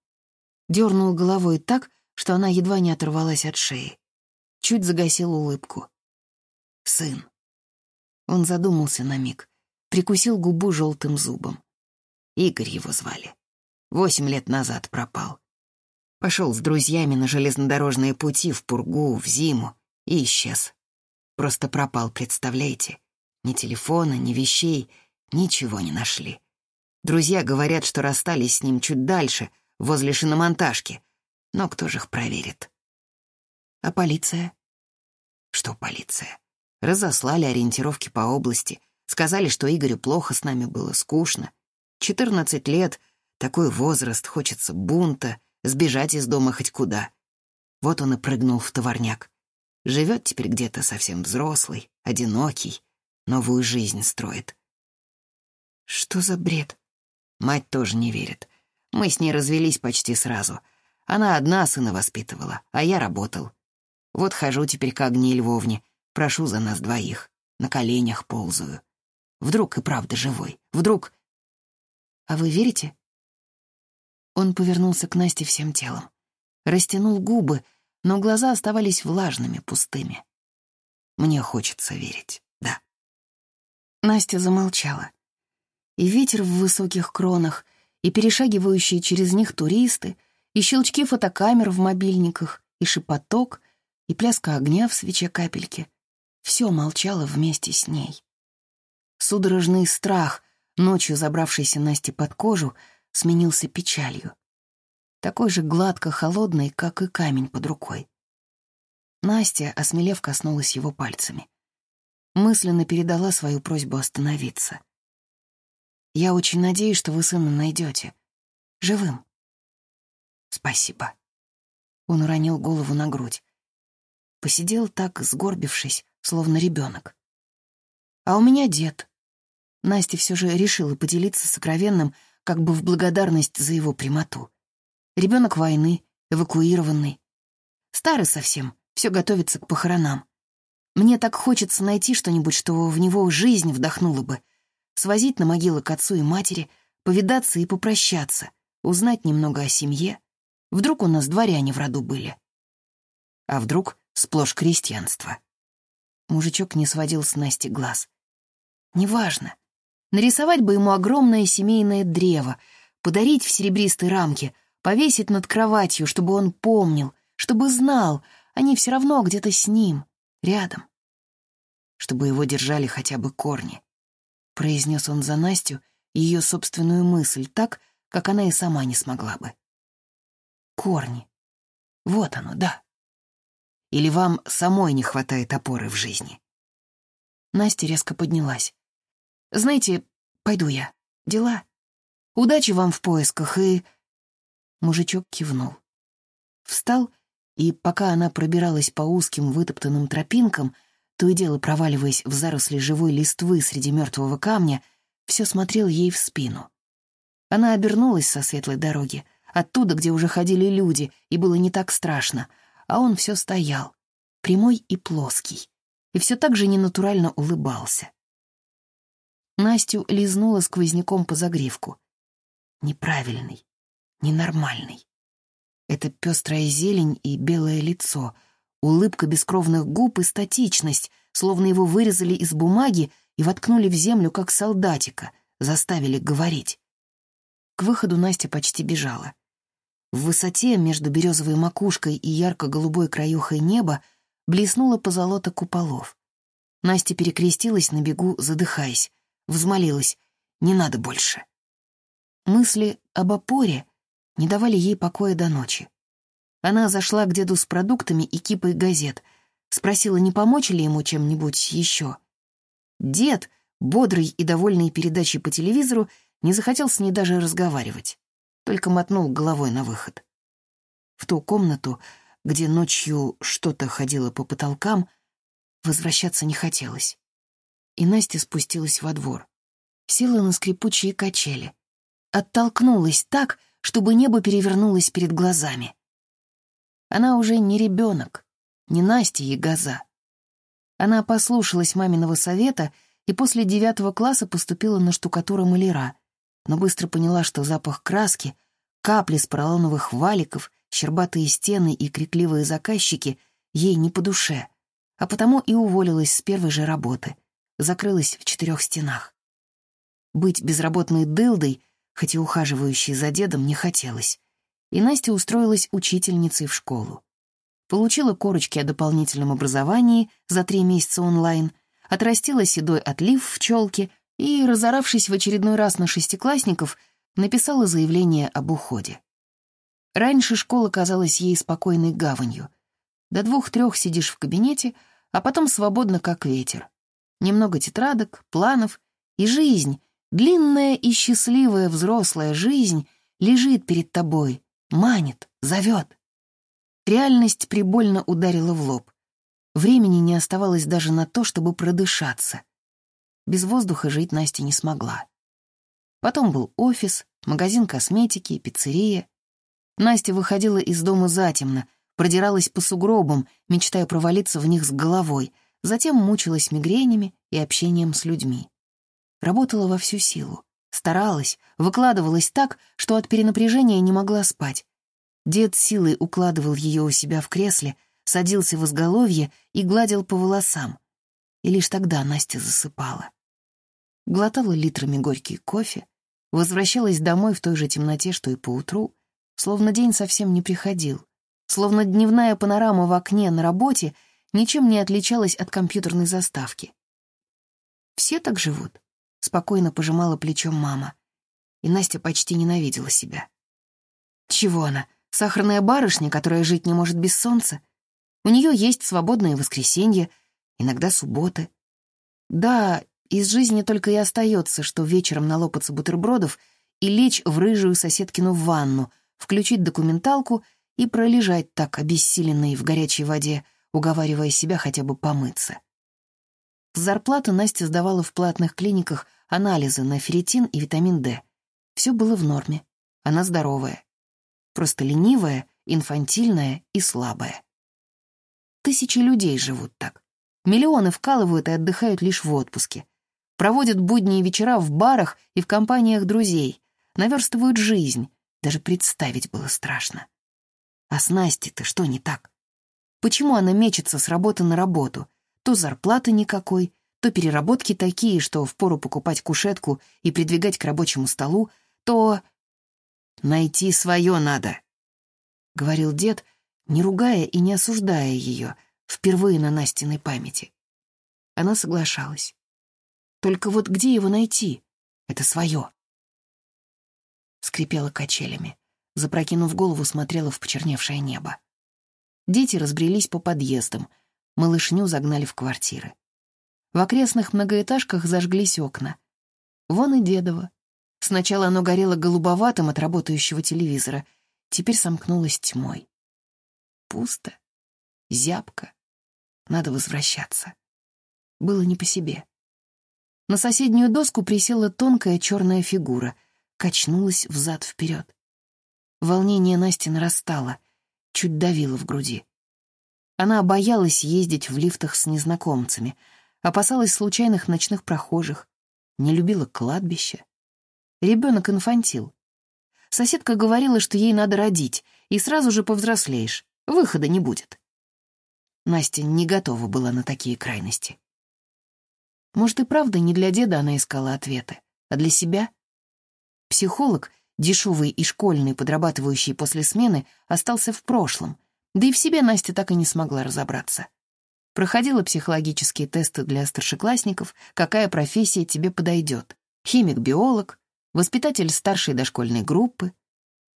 Дернул головой так, что она едва не оторвалась от шеи. Чуть загасил улыбку. «Сын». Он задумался на миг, прикусил губу желтым зубом. Игорь его звали. Восемь лет назад пропал. Пошел с друзьями на железнодорожные пути в Пургу, в зиму и исчез. Просто пропал, представляете? Ни телефона, ни вещей, ничего не нашли. Друзья говорят, что расстались с ним чуть дальше, возле шиномонтажки. Но кто же их проверит? А полиция? Что полиция? Разослали ориентировки по области. Сказали, что Игорю плохо с нами было, скучно. Четырнадцать лет, такой возраст, хочется бунта, сбежать из дома хоть куда. Вот он и прыгнул в товарняк. Живет теперь где-то совсем взрослый, одинокий, новую жизнь строит. Что за бред? Мать тоже не верит. Мы с ней развелись почти сразу. Она одна сына воспитывала, а я работал. Вот хожу теперь к Агнии Львовне, прошу за нас двоих, на коленях ползаю. Вдруг и правда живой, вдруг... А вы верите? Он повернулся к Насте всем телом. Растянул губы, но глаза оставались влажными, пустыми. Мне хочется верить, да. Настя замолчала. И ветер в высоких кронах, и перешагивающие через них туристы, и щелчки фотокамер в мобильниках, и шепоток, и пляска огня в свече капельки. Все молчало вместе с ней. Судорожный страх, ночью забравшийся Насте под кожу, сменился печалью. Такой же гладко-холодной, как и камень под рукой. Настя, осмелев, коснулась его пальцами. Мысленно передала свою просьбу остановиться. «Я очень надеюсь, что вы сына найдете. Живым». «Спасибо». Он уронил голову на грудь. Посидел так, сгорбившись, словно ребенок. «А у меня дед». Настя все же решила поделиться сокровенным, как бы в благодарность за его прямоту. Ребенок войны, эвакуированный. Старый совсем, все готовится к похоронам. Мне так хочется найти что-нибудь, что в него жизнь вдохнула бы. Свозить на могилы к отцу и матери, повидаться и попрощаться, узнать немного о семье. Вдруг у нас дворяне в роду были. А вдруг сплошь крестьянство. Мужичок не сводил с Насти глаз. Неважно. Нарисовать бы ему огромное семейное древо, подарить в серебристой рамке, повесить над кроватью, чтобы он помнил, чтобы знал, они все равно где-то с ним, рядом. Чтобы его держали хотя бы корни. Произнес он за Настю ее собственную мысль так, как она и сама не смогла бы. Корни. Вот оно, да. Или вам самой не хватает опоры в жизни? Настя резко поднялась. Знаете, пойду я. Дела. Удачи вам в поисках и...» Мужичок кивнул. Встал, и пока она пробиралась по узким вытоптанным тропинкам, то и дело проваливаясь в заросли живой листвы среди мертвого камня, все смотрел ей в спину. Она обернулась со светлой дороги, оттуда, где уже ходили люди, и было не так страшно, а он все стоял, прямой и плоский, и все так же ненатурально улыбался. Настю лизнула сквозняком по загривку. Неправильный, ненормальный. Это пестрая зелень и белое лицо, улыбка бескровных губ и статичность, словно его вырезали из бумаги и воткнули в землю, как солдатика, заставили говорить. К выходу Настя почти бежала. В высоте между березовой макушкой и ярко-голубой краюхой неба блеснула позолота куполов. Настя перекрестилась на бегу, задыхаясь, взмолилась «Не надо больше». Мысли об опоре не давали ей покоя до ночи. Она зашла к деду с продуктами и кипой газет, спросила, не помочь ли ему чем-нибудь еще. Дед, бодрый и довольный передачей по телевизору, не захотел с ней даже разговаривать только мотнул головой на выход. В ту комнату, где ночью что-то ходило по потолкам, возвращаться не хотелось. И Настя спустилась во двор. Села на скрипучие качели. Оттолкнулась так, чтобы небо перевернулось перед глазами. Она уже не ребенок, не Настя Ягоза. Она послушалась маминого совета и после девятого класса поступила на штукатура маляра — но быстро поняла, что запах краски, капли с поролоновых валиков, щербатые стены и крикливые заказчики ей не по душе, а потому и уволилась с первой же работы, закрылась в четырех стенах. Быть безработной дылдой, хоть и ухаживающей за дедом, не хотелось, и Настя устроилась учительницей в школу. Получила корочки о дополнительном образовании за три месяца онлайн, отрастила седой отлив в челке — и, разоравшись в очередной раз на шестиклассников, написала заявление об уходе. Раньше школа казалась ей спокойной гаванью. До двух-трех сидишь в кабинете, а потом свободно, как ветер. Немного тетрадок, планов, и жизнь, длинная и счастливая взрослая жизнь, лежит перед тобой, манит, зовет. Реальность прибольно ударила в лоб. Времени не оставалось даже на то, чтобы продышаться. Без воздуха жить Настя не смогла. Потом был офис, магазин косметики, пиццерия. Настя выходила из дома затемно, продиралась по сугробам, мечтая провалиться в них с головой, затем мучилась мигренями и общением с людьми. Работала во всю силу, старалась, выкладывалась так, что от перенапряжения не могла спать. Дед силой укладывал ее у себя в кресле, садился в изголовье и гладил по волосам и лишь тогда Настя засыпала. Глотала литрами горький кофе, возвращалась домой в той же темноте, что и поутру, словно день совсем не приходил, словно дневная панорама в окне на работе ничем не отличалась от компьютерной заставки. «Все так живут», — спокойно пожимала плечом мама, и Настя почти ненавидела себя. Чего она, сахарная барышня, которая жить не может без солнца? У нее есть свободное воскресенье — иногда субботы. Да, из жизни только и остается, что вечером налопаться бутербродов и лечь в рыжую соседкину ванну, включить документалку и пролежать так, обессиленной в горячей воде, уговаривая себя хотя бы помыться. С зарплаты Настя сдавала в платных клиниках анализы на ферритин и витамин D. Все было в норме. Она здоровая. Просто ленивая, инфантильная и слабая. Тысячи людей живут так. Миллионы вкалывают и отдыхают лишь в отпуске. Проводят будние вечера в барах и в компаниях друзей. Наверстывают жизнь. Даже представить было страшно. А с Настей-то что не так? Почему она мечется с работы на работу? То зарплаты никакой, то переработки такие, что впору покупать кушетку и придвигать к рабочему столу, то... «Найти свое надо», — говорил дед, не ругая и не осуждая ее, — впервые на Настиной памяти. Она соглашалась. Только вот где его найти? Это свое. Скрипела качелями. Запрокинув голову, смотрела в почерневшее небо. Дети разбрелись по подъездам. Малышню загнали в квартиры. В окрестных многоэтажках зажглись окна. Вон и дедово. Сначала оно горело голубоватым от работающего телевизора, теперь сомкнулось тьмой. Пусто, зябко, надо возвращаться. Было не по себе. На соседнюю доску присела тонкая черная фигура, качнулась взад-вперед. Волнение Насти нарастало, чуть давило в груди. Она боялась ездить в лифтах с незнакомцами, опасалась случайных ночных прохожих, не любила кладбище. Ребенок инфантил. Соседка говорила, что ей надо родить, и сразу же повзрослеешь, выхода не будет. Настя не готова была на такие крайности. Может, и правда не для деда она искала ответы, а для себя? Психолог, дешевый и школьный, подрабатывающий после смены, остался в прошлом, да и в себе Настя так и не смогла разобраться. Проходила психологические тесты для старшеклассников, какая профессия тебе подойдет. Химик-биолог, воспитатель старшей дошкольной группы,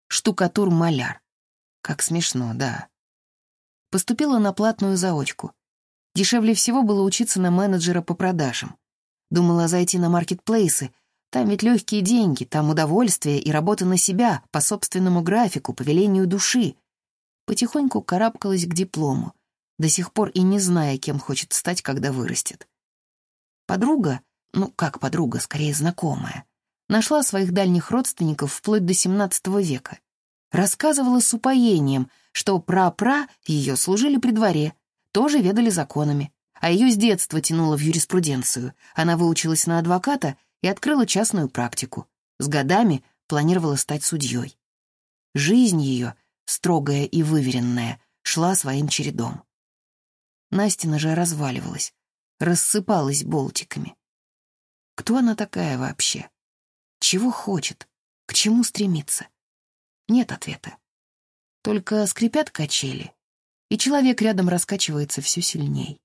штукатур-маляр. Как смешно, да. Поступила на платную заочку. Дешевле всего было учиться на менеджера по продажам. Думала зайти на маркетплейсы. Там ведь легкие деньги, там удовольствие и работа на себя, по собственному графику, по велению души. Потихоньку карабкалась к диплому, до сих пор и не зная, кем хочет стать, когда вырастет. Подруга, ну как подруга, скорее знакомая, нашла своих дальних родственников вплоть до XVII века. Рассказывала с упоением, что пра-пра ее служили при дворе, тоже ведали законами, а ее с детства тянуло в юриспруденцию. Она выучилась на адвоката и открыла частную практику. С годами планировала стать судьей. Жизнь ее, строгая и выверенная, шла своим чередом. Настина же разваливалась, рассыпалась болтиками. Кто она такая вообще? Чего хочет? К чему стремится? Нет ответа. Только скрипят качели, и человек рядом раскачивается все сильней.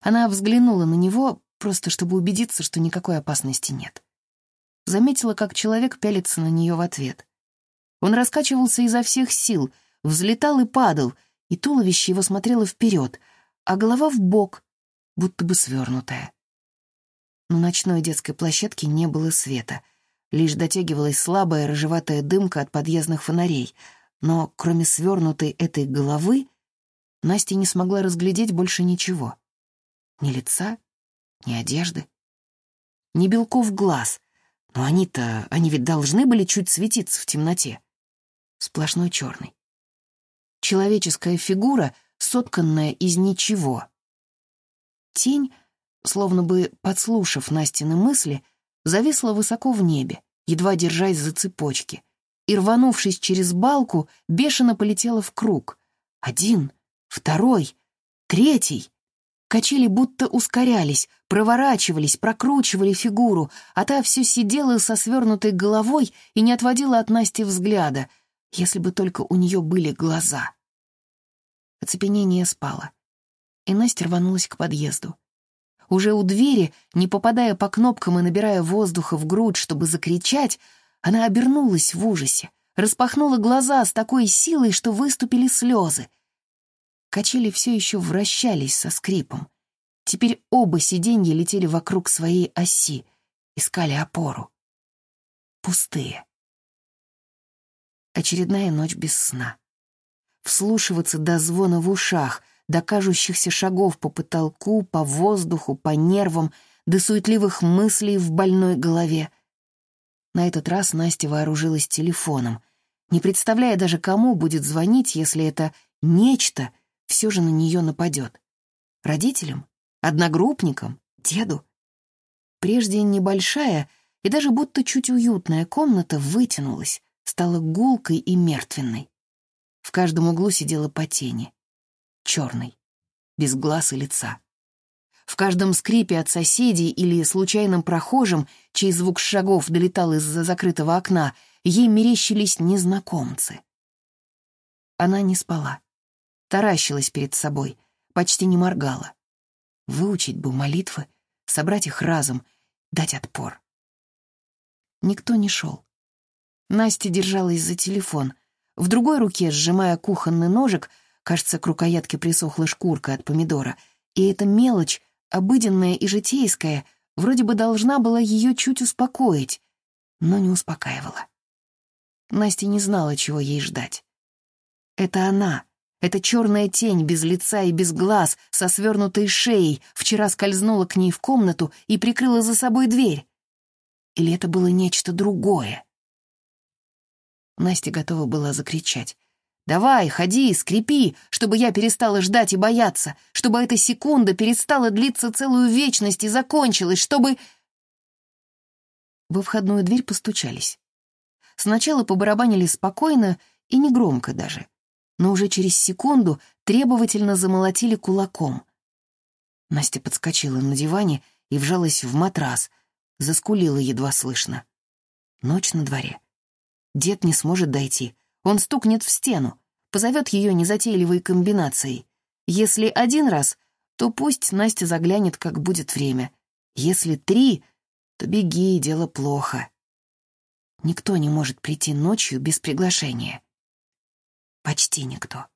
Она взглянула на него, просто чтобы убедиться, что никакой опасности нет. Заметила, как человек пялится на нее в ответ. Он раскачивался изо всех сил, взлетал и падал, и туловище его смотрело вперед, а голова в бок, будто бы свернутая. На ночной детской площадке не было света, лишь дотягивалась слабая рыжеватая дымка от подъездных фонарей, но кроме свернутой этой головы Настя не смогла разглядеть больше ничего. Ни лица, ни одежды, ни белков глаз. Но они-то, они ведь должны были чуть светиться в темноте. Сплошной черный. Человеческая фигура, сотканная из ничего. Тень, словно бы подслушав Настины мысли, зависла высоко в небе, едва держась за цепочки, и, рванувшись через балку, бешено полетела в круг. Один — второй, третий. Качели будто ускорялись, проворачивались, прокручивали фигуру, а та все сидела со свернутой головой и не отводила от Насти взгляда, если бы только у нее были глаза. Оцепенение спало, и Настя рванулась к подъезду. Уже у двери, не попадая по кнопкам и набирая воздуха в грудь, чтобы закричать, она обернулась в ужасе, распахнула глаза с такой силой, что выступили слезы — Качели все еще вращались со скрипом. Теперь оба сиденья летели вокруг своей оси, искали опору. Пустые. Очередная ночь без сна. Вслушиваться до звона в ушах, до кажущихся шагов по потолку, по воздуху, по нервам, до суетливых мыслей в больной голове. На этот раз Настя вооружилась телефоном, не представляя даже, кому будет звонить, если это «нечто» все же на нее нападет. Родителям? Одногруппникам? Деду? Прежде небольшая и даже будто чуть уютная комната вытянулась, стала гулкой и мертвенной. В каждом углу сидела по тени. Черный, без глаз и лица. В каждом скрипе от соседей или случайным прохожим, чей звук шагов долетал из-за закрытого окна, ей мерещились незнакомцы. Она не спала таращилась перед собой, почти не моргала. Выучить бы молитвы, собрать их разом, дать отпор. Никто не шел. Настя держалась за телефон. В другой руке, сжимая кухонный ножик, кажется, к рукоятке присохла шкурка от помидора, и эта мелочь, обыденная и житейская, вроде бы должна была ее чуть успокоить, но не успокаивала. Настя не знала, чего ей ждать. Это она, эта черная тень без лица и без глаз, со свернутой шеей, вчера скользнула к ней в комнату и прикрыла за собой дверь. Или это было нечто другое? Настя готова была закричать. «Давай, ходи, скрипи, чтобы я перестала ждать и бояться, чтобы эта секунда перестала длиться целую вечность и закончилась, чтобы...» Во входную дверь постучались. сначала побарабанили спокойно и негромко даже, но уже через секунду требовательно замолотили кулаком. Настя подскочила на диване и вжалась в матрас, заскулила едва слышно. Ночь на дворе. Дед не сможет дойти, он стукнет в стену, позовет ее незатейливой комбинацией. Если один раз, то пусть Настя заглянет, как будет время. Если три, то беги, дело плохо. Никто не может прийти ночью без приглашения. Почти никто.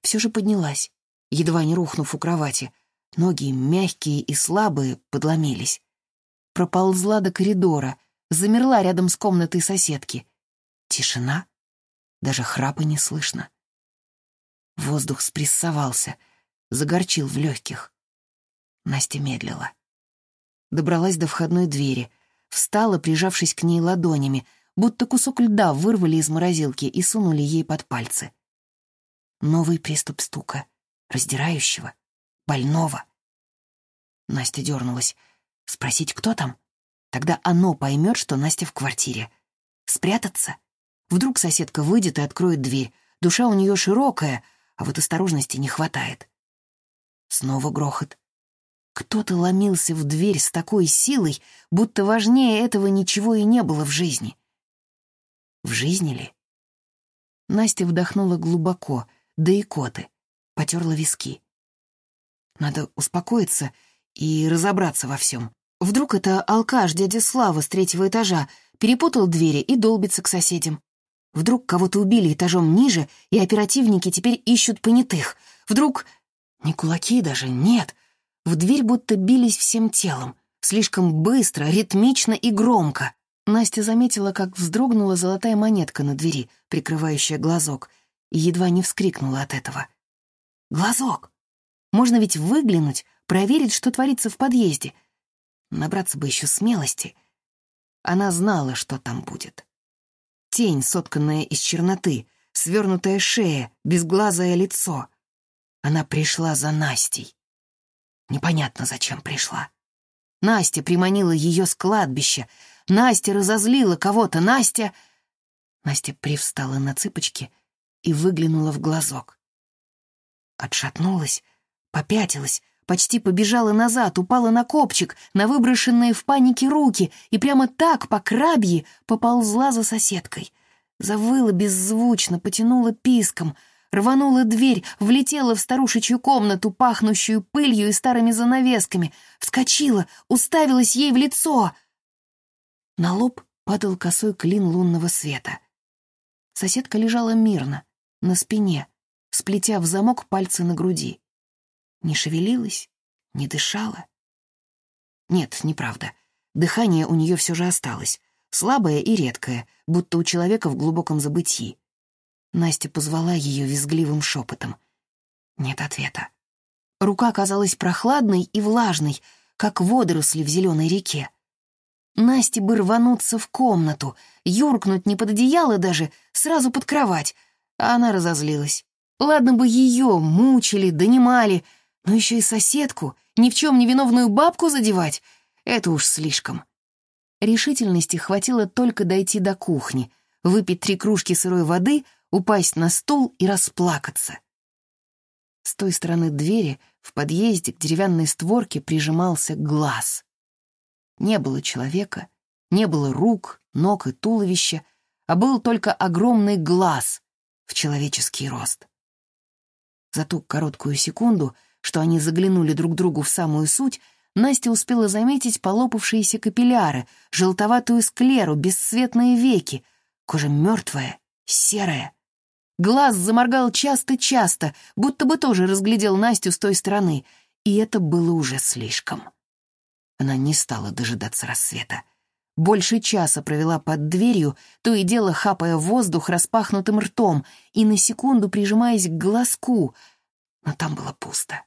Все же поднялась, едва не рухнув у кровати. Ноги, мягкие и слабые, подломились. Проползла до коридора, замерла рядом с комнатой соседки. Тишина, даже храпа не слышно. Воздух спрессовался, загорчил в легких. Настя медлила. Добралась до входной двери, встала, прижавшись к ней ладонями, будто кусок льда вырвали из морозилки и сунули ей под пальцы. Новый приступ стука, раздирающего, больного. Настя дернулась. Спросить, кто там? Тогда оно поймет, что Настя в квартире. Спрятаться? Вдруг соседка выйдет и откроет дверь. Душа у нее широкая, а вот осторожности не хватает. Снова грохот. Кто-то ломился в дверь с такой силой, будто важнее этого ничего и не было в жизни. В жизни ли? Настя вдохнула глубоко, да и коты, потерла виски. Надо успокоиться и разобраться во всем. Вдруг это алкаш дядя Слава с третьего этажа перепутал двери и долбится к соседям. Вдруг кого-то убили этажом ниже, и оперативники теперь ищут понятых. Вдруг... Не кулаки даже, нет. В дверь будто бились всем телом. Слишком быстро, ритмично и громко. Настя заметила, как вздрогнула золотая монетка на двери, прикрывающая глазок, и едва не вскрикнула от этого. «Глазок! Можно ведь выглянуть, проверить, что творится в подъезде. Набраться бы еще смелости. Она знала, что там будет тень, сотканная из черноты, свернутая шея, безглазое лицо. Она пришла за Настей. Непонятно, зачем пришла. Настя приманила ее с кладбища. Настя разозлила кого-то. Настя... Настя привстала на цыпочки и выглянула в глазок. Отшатнулась, попятилась, почти побежала назад, упала на копчик, на выброшенные в панике руки и прямо так, по крабье, поползла за соседкой. Завыла беззвучно, потянула писком, рванула дверь, влетела в старушечью комнату, пахнущую пылью и старыми занавесками, вскочила, уставилась ей в лицо. На лоб падал косой клин лунного света. Соседка лежала мирно, на спине, сплетя в замок пальцы на груди не шевелилась, не дышала. Нет, неправда. Дыхание у нее все же осталось, слабое и редкое, будто у человека в глубоком забытии. Настя позвала ее визгливым шепотом. Нет ответа. Рука казалась прохладной и влажной, как водоросли в зеленой реке. Насте бы рвануться в комнату, юркнуть не под одеяло даже, сразу под кровать, а она разозлилась. Ладно бы ее мучили, донимали, но еще и соседку, ни в чем не виновную бабку задевать — это уж слишком. Решительности хватило только дойти до кухни, выпить три кружки сырой воды, упасть на стул и расплакаться. С той стороны двери в подъезде к деревянной створке прижимался глаз. Не было человека, не было рук, ног и туловища, а был только огромный глаз в человеческий рост. За ту короткую секунду — что они заглянули друг другу в самую суть, Настя успела заметить полопавшиеся капилляры, желтоватую склеру, бесцветные веки, кожа мертвая, серая. Глаз заморгал часто-часто, будто бы тоже разглядел Настю с той стороны, и это было уже слишком. Она не стала дожидаться рассвета. Больше часа провела под дверью, то и дело хапая воздух распахнутым ртом и на секунду прижимаясь к глазку, но там было пусто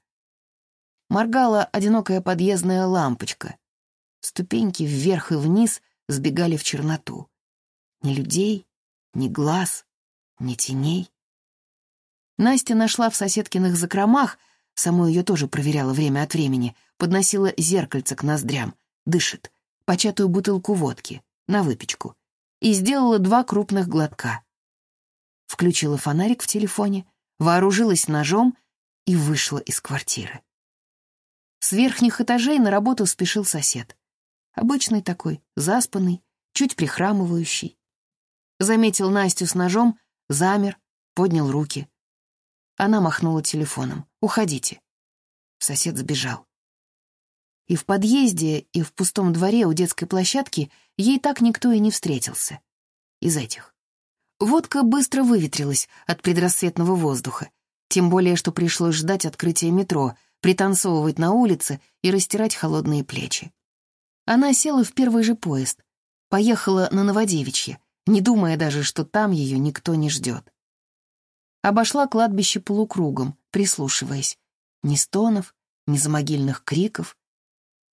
моргала одинокая подъездная лампочка. Ступеньки вверх и вниз сбегали в черноту. Ни людей, ни глаз, ни теней. Настя нашла в соседкиных закромах, саму ее тоже проверяла время от времени, подносила зеркальце к ноздрям, дышит, початую бутылку водки, на выпечку. и сделала два крупных глотка. Включила фонарик в телефоне, вооружилась ножом и вышла из квартиры. С верхних этажей на работу спешил сосед. Обычный такой, заспанный, чуть прихрамывающий. Заметил Настю с ножом, замер, поднял руки. Она махнула телефоном. «Уходите». Сосед сбежал. И в подъезде, и в пустом дворе у детской площадки ей так никто и не встретился. Из этих. Водка быстро выветрилась от предрассветного воздуха, тем более, что пришлось ждать открытия метро, пританцовывать на улице и растирать холодные плечи. Она села в первый же поезд, поехала на Новодевичье, не думая даже, что там ее никто не ждет. Обошла кладбище полукругом, прислушиваясь. Ни стонов, ни замогильных криков.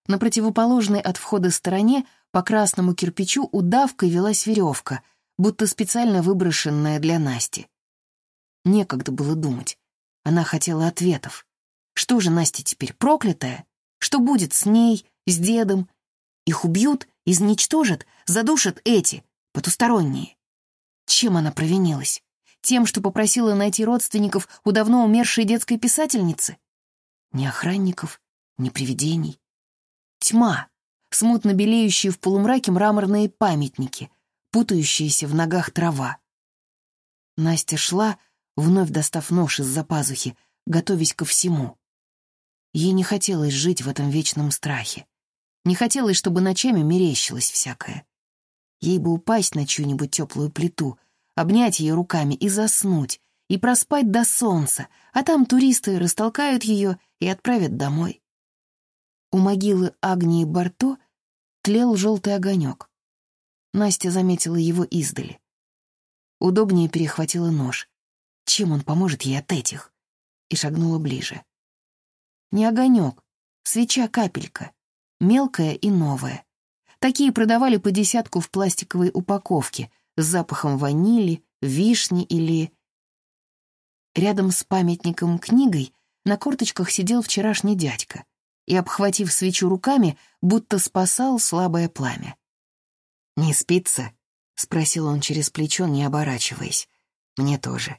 На противоположной от входа стороне по красному кирпичу удавкой велась веревка, будто специально выброшенная для Насти. Некогда было думать. Она хотела ответов. Что же Настя теперь, проклятая? Что будет с ней, с дедом? Их убьют, изничтожат, задушат эти, потусторонние. Чем она провинилась? Тем, что попросила найти родственников у давно умершей детской писательницы? Ни охранников, ни привидений. Тьма, смутно белеющие в полумраке мраморные памятники, путающиеся в ногах трава. Настя шла, вновь достав нож из-за пазухи, готовясь ко всему. Ей не хотелось жить в этом вечном страхе. Не хотелось, чтобы ночами мерещилось всякое. Ей бы упасть на чью-нибудь теплую плиту, обнять ее руками и заснуть, и проспать до солнца, а там туристы растолкают ее и отправят домой. У могилы Агнии Барто тлел желтый огонек. Настя заметила его издали. Удобнее перехватила нож. Чем он поможет ей от этих? И шагнула ближе. Не огонек, свеча-капелька, мелкая и новая. Такие продавали по десятку в пластиковой упаковке с запахом ванили, вишни или... Рядом с памятником книгой на корточках сидел вчерашний дядька и, обхватив свечу руками, будто спасал слабое пламя. «Не спится?» — спросил он через плечо, не оборачиваясь. «Мне тоже.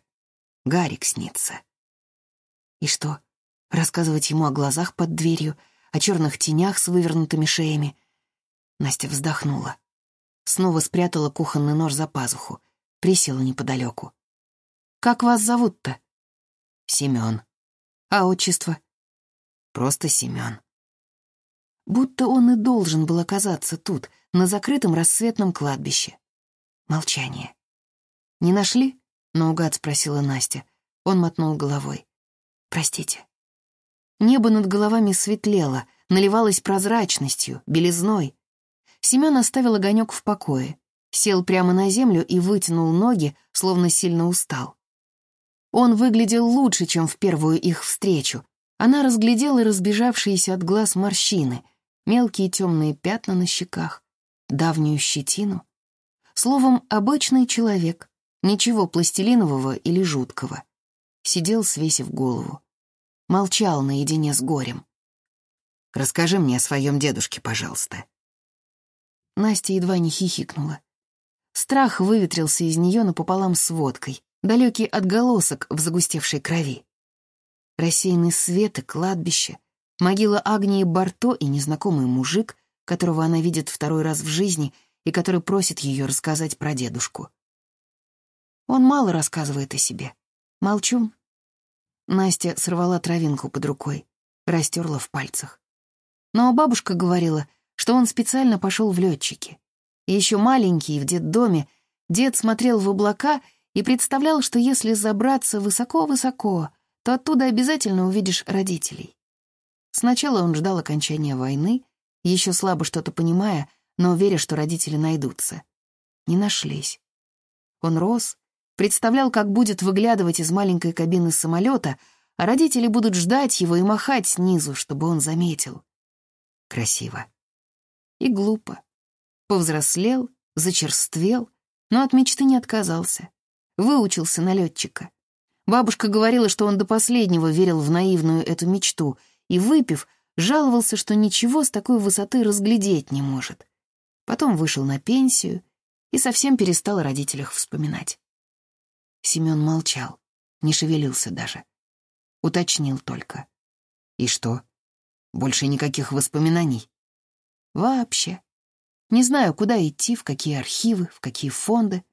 Гарик снится». «И что, рассказывать ему о глазах под дверью, о черных тенях с вывернутыми шеями?» Настя вздохнула. Снова спрятала кухонный нож за пазуху, присела неподалеку. «Как вас зовут-то?» «Семен». «А отчество?» «Просто Семен». Будто он и должен был оказаться тут, на закрытом рассветном кладбище. Молчание. «Не нашли?» — наугад спросила Настя. Он мотнул головой. «Простите». Небо над головами светлело, наливалось прозрачностью, белизной. Семен оставил огонек в покое, сел прямо на землю и вытянул ноги, словно сильно устал. Он выглядел лучше, чем в первую их встречу. Она разглядела разбежавшиеся от глаз морщины, мелкие темные пятна на щеках, давнюю щетину. Словом, обычный человек, ничего пластилинового или жуткого. Сидел, свесив голову. Молчал наедине с горем. «Расскажи мне о своем дедушке, пожалуйста», Настя едва не хихикнула. Страх выветрился из нее напополам с водкой, далекий отголосок в загустевшей крови. Рассеянный свет и кладбище, могила Агнии Барто и незнакомый мужик, которого она видит второй раз в жизни и который просит ее рассказать про дедушку. Он мало рассказывает о себе. Молчу. Настя сорвала травинку под рукой, растерла в пальцах. Но бабушка говорила, что он специально пошел в летчики. Еще маленький, в детдоме, дед смотрел в облака и представлял, что если забраться высоко-высоко, то оттуда обязательно увидишь родителей. Сначала он ждал окончания войны, еще слабо что-то понимая, но веря, что родители найдутся. Не нашлись. Он рос, представлял, как будет выглядывать из маленькой кабины самолета, а родители будут ждать его и махать снизу, чтобы он заметил. Красиво и глупо. Повзрослел, зачерствел, но от мечты не отказался. Выучился на летчика. Бабушка говорила, что он до последнего верил в наивную эту мечту и, выпив, жаловался, что ничего с такой высоты разглядеть не может. Потом вышел на пенсию и совсем перестал о родителях вспоминать. Семен молчал, не шевелился даже. Уточнил только. «И что? Больше никаких воспоминаний?» «Вообще. Не знаю, куда идти, в какие архивы, в какие фонды».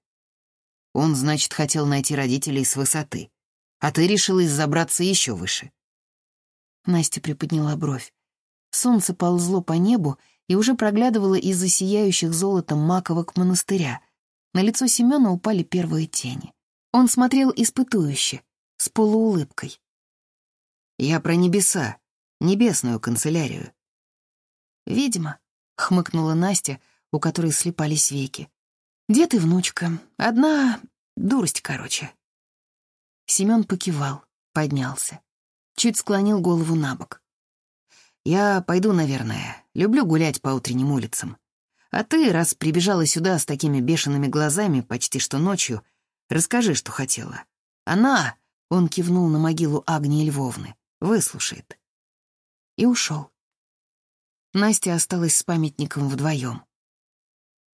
Он, значит, хотел найти родителей с высоты, а ты решилась забраться еще выше. Настя приподняла бровь. Солнце ползло по небу и уже проглядывало из-за сияющих золотом маковок монастыря. На лицо Семена упали первые тени. Он смотрел испытующе, с полуулыбкой. «Я про небеса, небесную канцелярию». «Видимо», — хмыкнула Настя, у которой слепались веки. «Дед и внучка. Одна дурость, короче». Семен покивал, поднялся. Чуть склонил голову на бок. «Я пойду, наверное. Люблю гулять по утренним улицам. А ты, раз прибежала сюда с такими бешеными глазами почти что ночью, расскажи, что хотела. Она...» — он кивнул на могилу Агнии Львовны. «Выслушает». И ушел. Настя осталась с памятником вдвоем.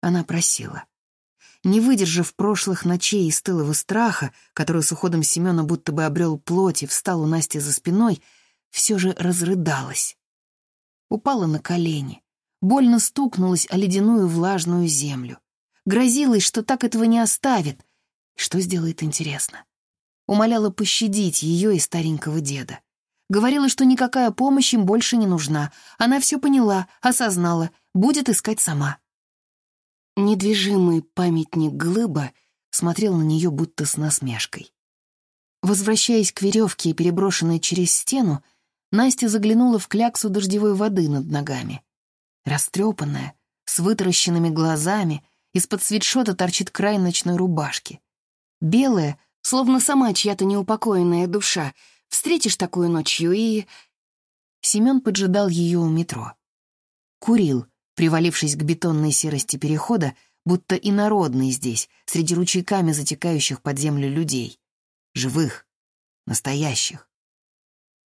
Она просила. Не выдержав прошлых ночей и стылого страха, который с уходом Семена будто бы обрел плоть и встал у Насти за спиной, все же разрыдалась. Упала на колени, больно стукнулась о ледяную влажную землю. Грозилась, что так этого не оставит. Что сделает интересно? Умоляла пощадить ее и старенького деда. Говорила, что никакая помощь им больше не нужна. Она все поняла, осознала, будет искать сама. Недвижимый памятник глыба смотрел на нее будто с насмешкой. Возвращаясь к веревке, переброшенной через стену, Настя заглянула в кляксу дождевой воды над ногами. Растрепанная, с вытаращенными глазами, из-под свитшота торчит край ночной рубашки. Белая, словно сама чья-то неупокоенная душа, встретишь такую ночью и... Семен поджидал ее у метро. Курил, привалившись к бетонной серости перехода, будто инородный здесь, среди ручейками затекающих под землю людей. Живых, настоящих.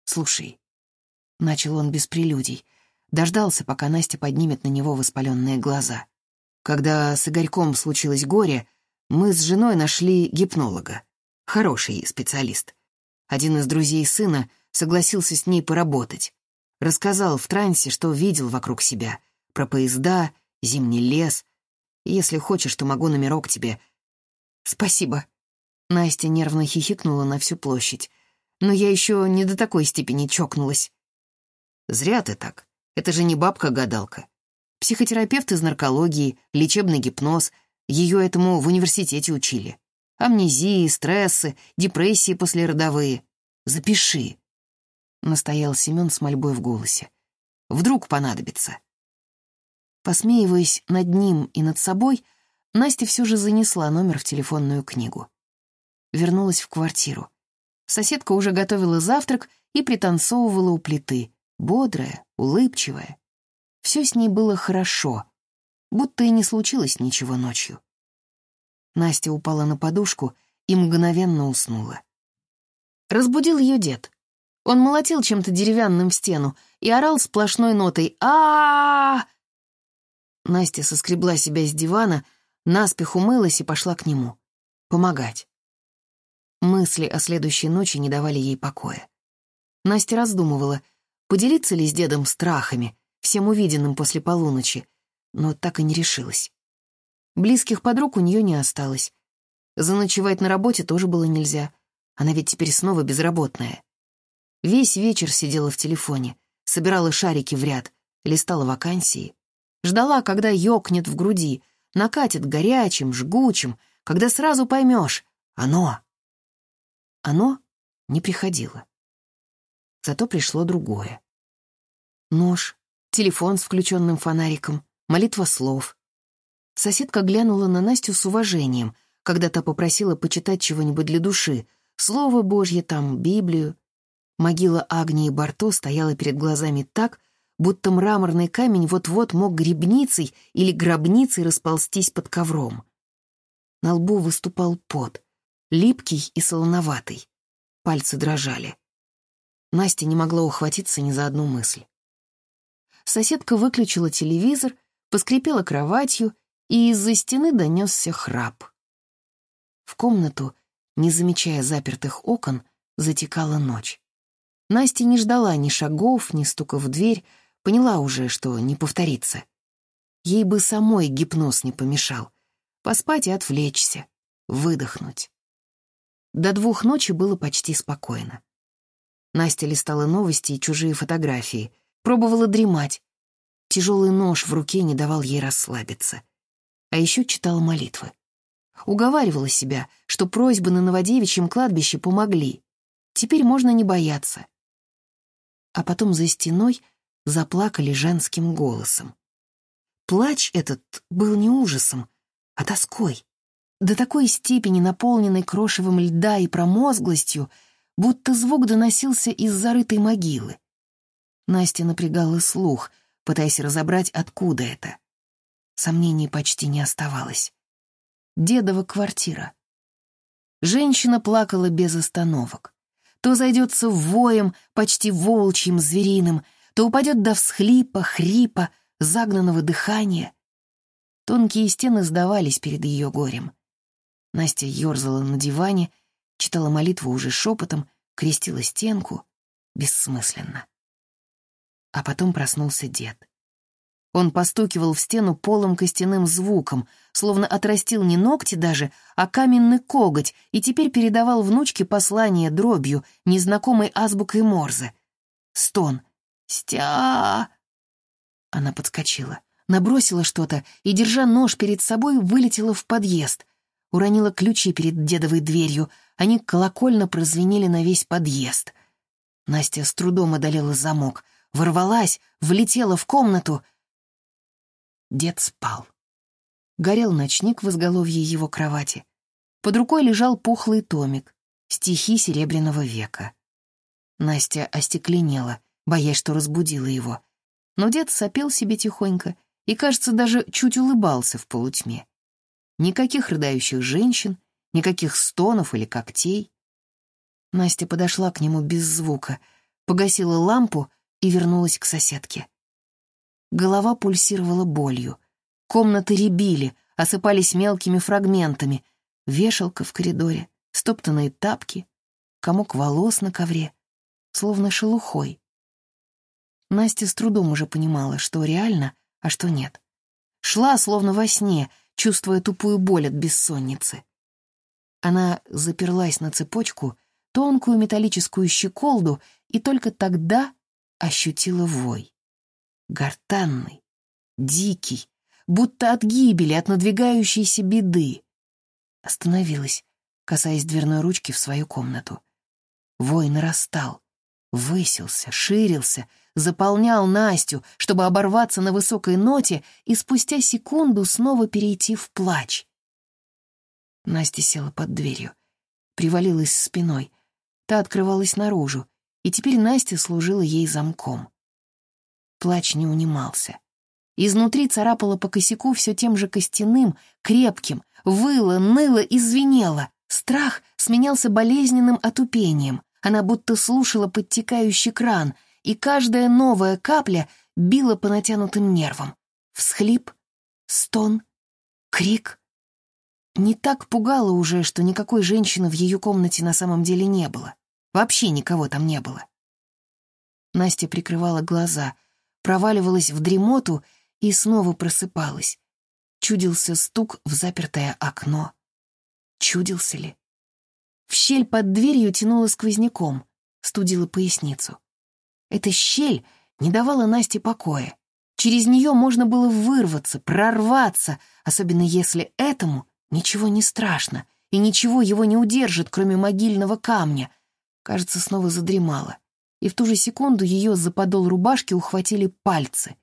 «Слушай», — начал он без прелюдий, дождался, пока Настя поднимет на него воспаленные глаза. «Когда с Игорьком случилось горе, мы с женой нашли гипнолога. Хороший специалист. Один из друзей сына согласился с ней поработать. Рассказал в трансе, что видел вокруг себя — про поезда, зимний лес. Если хочешь, то могу номерок тебе. Спасибо. Настя нервно хихикнула на всю площадь. Но я еще не до такой степени чокнулась. Зря ты так. Это же не бабка-гадалка. Психотерапевт из наркологии, лечебный гипноз. Ее этому в университете учили. Амнезии, стрессы, депрессии послеродовые. Запиши. Настоял Семен с мольбой в голосе. Вдруг понадобится. Посмеиваясь над ним и над собой, Настя все же занесла номер в телефонную книгу. Вернулась в квартиру. Соседка уже готовила завтрак и пританцовывала у плиты, бодрая, улыбчивая. Все с ней было хорошо, будто и не случилось ничего ночью. Настя упала на подушку и мгновенно уснула. Разбудил ее дед. Он молотил чем-то деревянным в стену и орал сплошной нотой а, -а, Настя соскребла себя с дивана, наспех умылась и пошла к нему. Помогать. Мысли о следующей ночи не давали ей покоя. Настя раздумывала, поделиться ли с дедом страхами, всем увиденным после полуночи, но так и не решилась. Близких подруг у нее не осталось. Заночевать на работе тоже было нельзя. Она ведь теперь снова безработная. Весь вечер сидела в телефоне, собирала шарики в ряд, листала вакансии. Ждала, когда ёкнет в груди, накатит горячим, жгучим, когда сразу поймешь — оно. Оно не приходило. Зато пришло другое. Нож, телефон с включенным фонариком, молитва слов. Соседка глянула на Настю с уважением, когда та попросила почитать чего-нибудь для души, Слово Божье там, Библию. Могила Агнии Барто стояла перед глазами так, будто мраморный камень вот-вот мог грибницей или гробницей расползтись под ковром. На лбу выступал пот, липкий и солоноватый. Пальцы дрожали. Настя не могла ухватиться ни за одну мысль. Соседка выключила телевизор, поскрипела кроватью и из-за стены донесся храп. В комнату, не замечая запертых окон, затекала ночь. Настя не ждала ни шагов, ни стука в дверь, поняла уже, что не повторится. Ей бы самой гипноз не помешал. Поспать и отвлечься, выдохнуть. До двух ночи было почти спокойно. Настя листала новости и чужие фотографии, пробовала дремать. Тяжелый нож в руке не давал ей расслабиться. А еще читала молитвы. Уговаривала себя, что просьбы на Новодевичьем кладбище помогли. Теперь можно не бояться. А потом за стеной заплакали женским голосом. Плач этот был не ужасом, а тоской, до такой степени наполненной крошевом льда и промозглостью, будто звук доносился из зарытой могилы. Настя напрягала слух, пытаясь разобрать, откуда это. Сомнений почти не оставалось. Дедова квартира. Женщина плакала без остановок. То зайдется воем, почти волчьим, звериным, то упадет до всхлипа, хрипа, загнанного дыхания. Тонкие стены сдавались перед ее горем. Настя ерзала на диване, читала молитву уже шепотом, крестила стенку. Бессмысленно. А потом проснулся дед. Он постукивал в стену полым костяным звуком, словно отрастил не ногти даже, а каменный коготь, и теперь передавал внучке послание дробью, незнакомой азбукой Морзе. Стон. «Стя!» Она подскочила, набросила что-то и, держа нож перед собой, вылетела в подъезд. Уронила ключи перед дедовой дверью, они колокольно прозвенели на весь подъезд. Настя с трудом одолела замок, ворвалась, влетела в комнату. Дед спал. Горел ночник в изголовье его кровати. Под рукой лежал пухлый томик, стихи Серебряного века. Настя остекленела, боясь, что разбудила его — но дед сопел себе тихонько и, кажется, даже чуть улыбался в полутьме. Никаких рыдающих женщин, никаких стонов или когтей. Настя подошла к нему без звука, погасила лампу и вернулась к соседке. Голова пульсировала болью. Комнаты ребили, осыпались мелкими фрагментами. Вешалка в коридоре, стоптанные тапки, комок волос на ковре, словно шелухой. Настя с трудом уже понимала, что реально, а что нет. Шла, словно во сне, чувствуя тупую боль от бессонницы. Она заперлась на цепочку, тонкую металлическую щеколду, и только тогда ощутила вой. Гортанный, дикий, будто от гибели, от надвигающейся беды. Остановилась, касаясь дверной ручки в свою комнату. Вой нарастал, высился, ширился — заполнял Настю, чтобы оборваться на высокой ноте и спустя секунду снова перейти в плач. Настя села под дверью, привалилась спиной. Та открывалась наружу, и теперь Настя служила ей замком. Плач не унимался. Изнутри царапала по косяку все тем же костяным, крепким, выла, ныла и звенела. Страх сменялся болезненным отупением. Она будто слушала подтекающий кран — и каждая новая капля била по натянутым нервам. Всхлип, стон, крик. Не так пугало уже, что никакой женщины в ее комнате на самом деле не было. Вообще никого там не было. Настя прикрывала глаза, проваливалась в дремоту и снова просыпалась. Чудился стук в запертое окно. Чудился ли? В щель под дверью тянуло сквозняком, студила поясницу. Эта щель не давала Насте покоя. Через нее можно было вырваться, прорваться, особенно если этому ничего не страшно, и ничего его не удержит, кроме могильного камня. Кажется, снова задремала. И в ту же секунду ее за подол рубашки ухватили пальцы.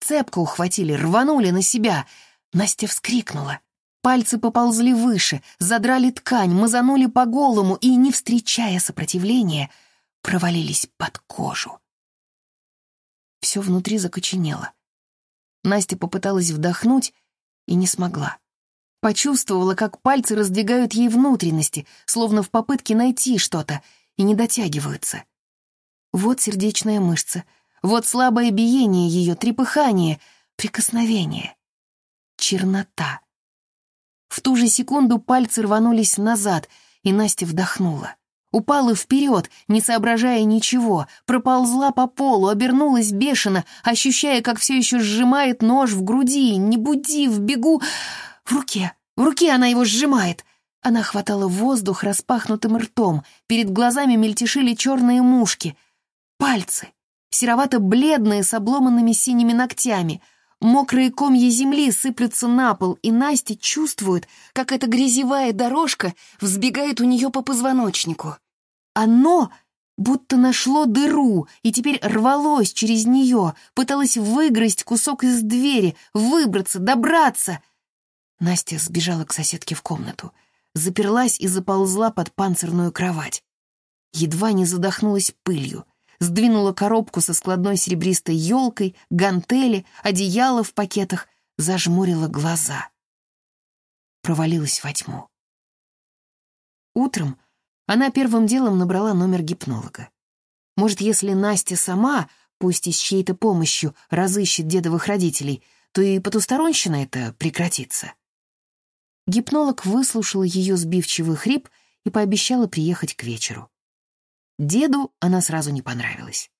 Цепко ухватили, рванули на себя. Настя вскрикнула. Пальцы поползли выше, задрали ткань, мазанули по голому и, не встречая сопротивления, провалились под кожу. Все внутри закоченело. Настя попыталась вдохнуть и не смогла. Почувствовала, как пальцы раздвигают ей внутренности, словно в попытке найти что-то, и не дотягиваются. Вот сердечная мышца, вот слабое биение ее, трепыхание, прикосновение. чернота. В ту же секунду пальцы рванулись назад, и Настя вдохнула. Упала вперед, не соображая ничего, проползла по полу, обернулась бешено, ощущая, как все еще сжимает нож в груди. «Не буди, в бегу!» В руке, в руке она его сжимает. Она хватала воздух распахнутым ртом, перед глазами мельтешили черные мушки. Пальцы, серовато-бледные, с обломанными синими ногтями — Мокрые комья земли сыплются на пол, и Настя чувствует, как эта грязевая дорожка взбегает у нее по позвоночнику. Оно будто нашло дыру и теперь рвалось через нее, пыталось выгрызть кусок из двери, выбраться, добраться. Настя сбежала к соседке в комнату, заперлась и заползла под панцирную кровать. Едва не задохнулась пылью — сдвинула коробку со складной серебристой елкой, гантели, одеяло в пакетах, зажмурила глаза. Провалилась во тьму. Утром она первым делом набрала номер гипнолога. Может, если Настя сама, пусть и с чьей-то помощью, разыщет дедовых родителей, то и потусторонщина это прекратится. Гипнолог выслушала ее сбивчивый хрип и пообещала приехать к вечеру. Деду она сразу не понравилась.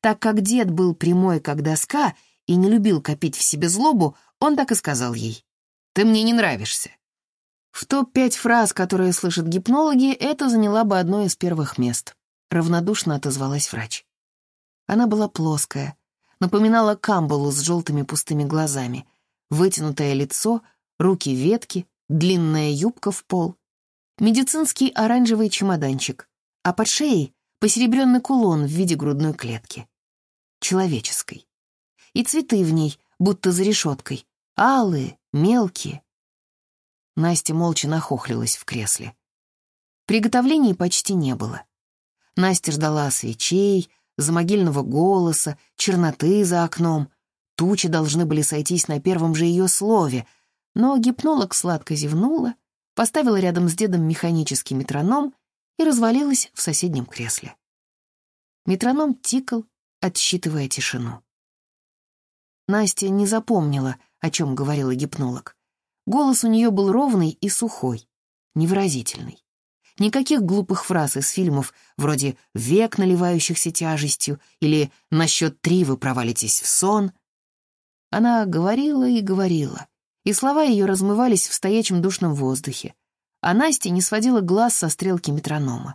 Так как дед был прямой, как доска, и не любил копить в себе злобу, он так и сказал ей. «Ты мне не нравишься». В топ-5 фраз, которые слышат гипнологи, это заняла бы одно из первых мест. Равнодушно отозвалась врач. Она была плоская, напоминала камбалу с желтыми пустыми глазами, вытянутое лицо, руки ветки, длинная юбка в пол, медицинский оранжевый чемоданчик, а под шеей посеребренный кулон в виде грудной клетки. Человеческой. И цветы в ней, будто за решеткой. Алые, мелкие. Настя молча нахохлилась в кресле. Приготовлений почти не было. Настя ждала свечей, замогильного голоса, черноты за окном. Тучи должны были сойтись на первом же ее слове, но гипнолог сладко зевнула, поставила рядом с дедом механический метроном и развалилась в соседнем кресле. Метроном тикал, отсчитывая тишину. Настя не запомнила, о чем говорила гипнолог. Голос у нее был ровный и сухой, невыразительный. Никаких глупых фраз из фильмов вроде «век, наливающихся тяжестью» или «на счет три вы провалитесь в сон». Она говорила и говорила, и слова ее размывались в стоячем душном воздухе, а Настя не сводила глаз со стрелки метронома.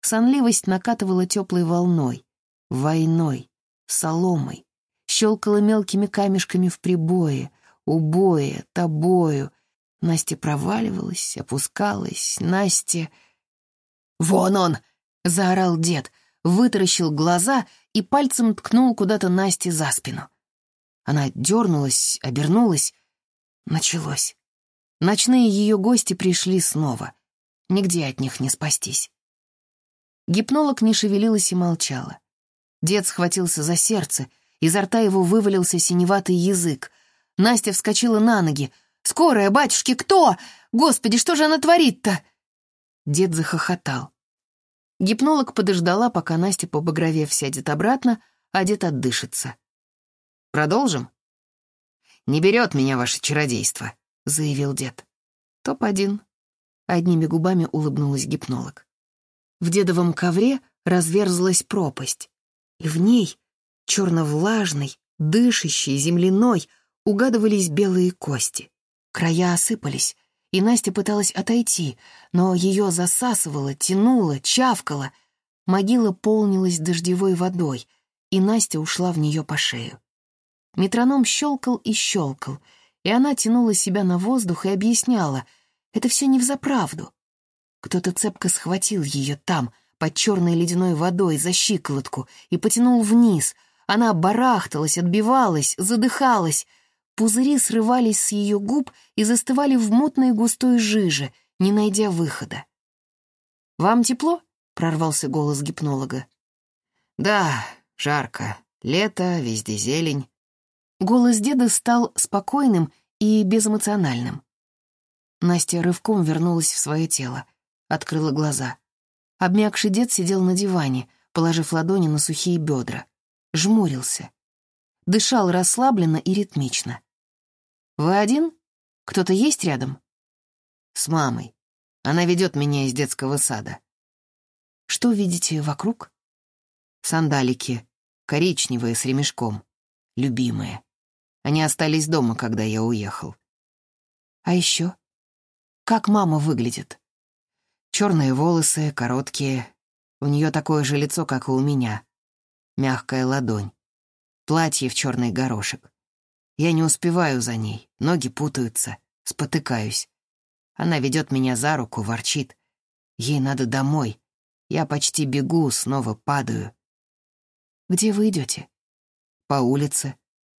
Сонливость накатывала теплой волной, войной, соломой, щелкала мелкими камешками в прибое, убое, тобою. Настя проваливалась, опускалась, Настя... «Вон он!» — заорал дед, вытаращил глаза и пальцем ткнул куда-то Насте за спину. Она дернулась, обернулась. Началось. Ночные ее гости пришли снова. Нигде от них не спастись. Гипнолог не шевелилась и молчала. Дед схватился за сердце, изо рта его вывалился синеватый язык. Настя вскочила на ноги. «Скорая, батюшки, кто? Господи, что же она творит-то?» Дед захохотал. Гипнолог подождала, пока Настя, побагровев, сядет обратно, а дед отдышится. «Продолжим?» «Не берет меня ваше чародейство», заявил дед. Топ-1. Одними губами улыбнулась гипнолог. В дедовом ковре разверзлась пропасть, и в ней, черно-влажной, дышащей, земляной, угадывались белые кости. Края осыпались, и Настя пыталась отойти, но ее засасывало, тянуло, чавкало. Могила полнилась дождевой водой, и Настя ушла в нее по шею. Метроном щелкал и щелкал — и она тянула себя на воздух и объясняла, это все не взаправду. Кто-то цепко схватил ее там, под черной ледяной водой, за щиколотку, и потянул вниз. Она барахталась, отбивалась, задыхалась. Пузыри срывались с ее губ и застывали в мутной густой жиже, не найдя выхода. «Вам тепло?» — прорвался голос гипнолога. «Да, жарко. Лето, везде зелень». Голос деда стал спокойным и безэмоциональным. Настя рывком вернулась в свое тело, открыла глаза. Обмякший дед сидел на диване, положив ладони на сухие бедра. Жмурился. Дышал расслабленно и ритмично. Вы один? Кто-то есть рядом?» «С мамой. Она ведет меня из детского сада». «Что видите вокруг?» «Сандалики. Коричневые, с ремешком. Любимые. Они остались дома, когда я уехал». «А еще? Как мама выглядит?» Черные волосы, короткие. У нее такое же лицо, как и у меня. Мягкая ладонь. Платье в черный горошек. Я не успеваю за ней, ноги путаются, спотыкаюсь. Она ведет меня за руку, ворчит. Ей надо домой. Я почти бегу, снова падаю. «Где вы идете?» «По улице.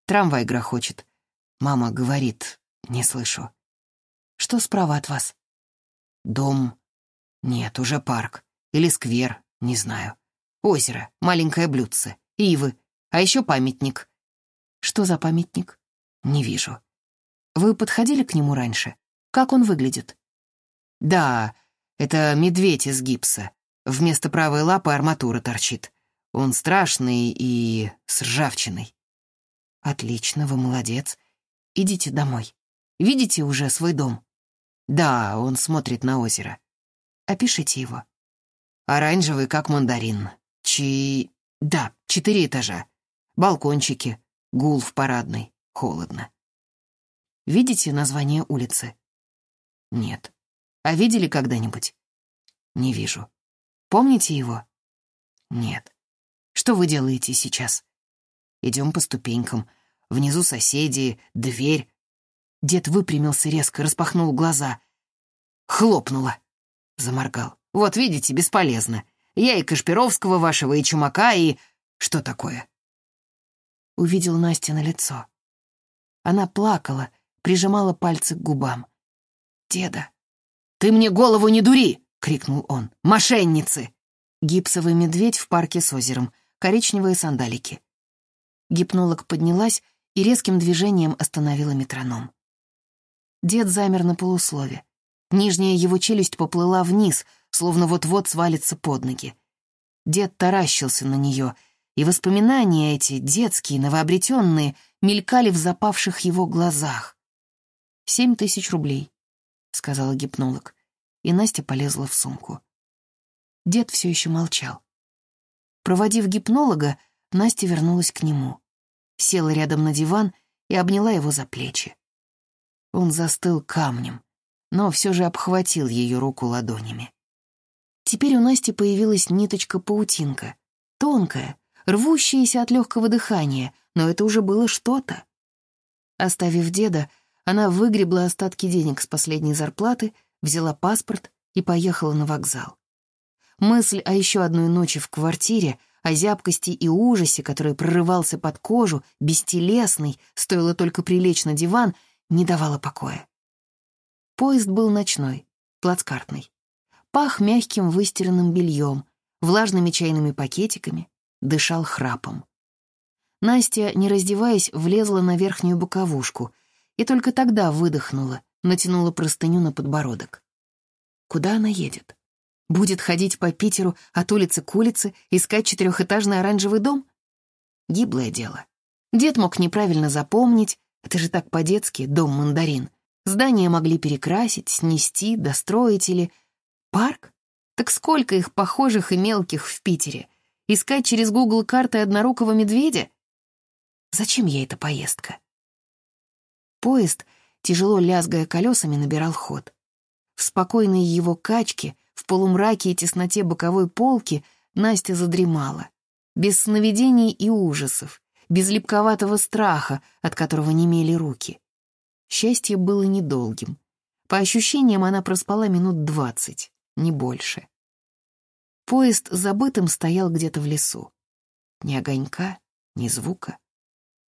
Трамвай грохочет. Мама говорит, не слышу». «Что справа от вас?» «Дом. Нет, уже парк. Или сквер, не знаю. Озеро, маленькое блюдце, ивы, а еще памятник». «Что за памятник?» «Не вижу». «Вы подходили к нему раньше? Как он выглядит?» «Да, это медведь из гипса. Вместо правой лапы арматура торчит. Он страшный и с ржавчиной». «Отлично, вы молодец. Идите домой. Видите уже свой дом?» «Да, он смотрит на озеро». «Опишите его». «Оранжевый, как мандарин. Чи... Да, четыре этажа. Балкончики. Гул в парадной. Холодно». «Видите название улицы?» «Нет». «А видели когда-нибудь?» «Не вижу». «Помните его?» «Нет». «Что вы делаете сейчас?» Идем по ступенькам. Внизу соседи, дверь. Дед выпрямился резко, распахнул глаза. «Хлопнуло!» — заморгал. «Вот видите, бесполезно. Я и Кашпировского вашего, и Чумака, и... Что такое?» Увидел Настя на лицо. Она плакала, прижимала пальцы к губам. «Деда!» «Ты мне голову не дури!» — крикнул он. «Мошенницы!» Гипсовый медведь в парке с озером, коричневые сандалики. Гипнолог поднялась и резким движением остановила метроном. Дед замер на полуслове. Нижняя его челюсть поплыла вниз, словно вот-вот свалится под ноги. Дед таращился на нее, и воспоминания эти, детские, новообретенные, мелькали в запавших его глазах. «Семь тысяч рублей», — сказала гипнолог, и Настя полезла в сумку. Дед все еще молчал. Проводив гипнолога, Настя вернулась к нему. Села рядом на диван и обняла его за плечи. Он застыл камнем, но все же обхватил ее руку ладонями. Теперь у Насти появилась ниточка-паутинка, тонкая, рвущаяся от легкого дыхания, но это уже было что-то. Оставив деда, она выгребла остатки денег с последней зарплаты, взяла паспорт и поехала на вокзал. Мысль о еще одной ночи в квартире о зябкости и ужасе, который прорывался под кожу, бестелесный, стоило только прилечь на диван, не давала покоя. Поезд был ночной, плацкартный. Пах мягким выстиранным бельем, влажными чайными пакетиками, дышал храпом. Настя, не раздеваясь, влезла на верхнюю боковушку и только тогда выдохнула, натянула простыню на подбородок. Куда она едет? Будет ходить по Питеру от улицы к улице, искать четырехэтажный оранжевый дом? Гиблое дело. Дед мог неправильно запомнить, это же так по-детски, дом-мандарин. Здания могли перекрасить, снести, достроить или... Парк? Так сколько их похожих и мелких в Питере? Искать через Google карты однорукого медведя? Зачем ей эта поездка? Поезд, тяжело лязгая колесами, набирал ход. В спокойной его качке — в полумраке и тесноте боковой полки Настя задремала. Без сновидений и ужасов, без липковатого страха, от которого немели руки. Счастье было недолгим. По ощущениям, она проспала минут двадцать, не больше. Поезд забытым стоял где-то в лесу. Ни огонька, ни звука.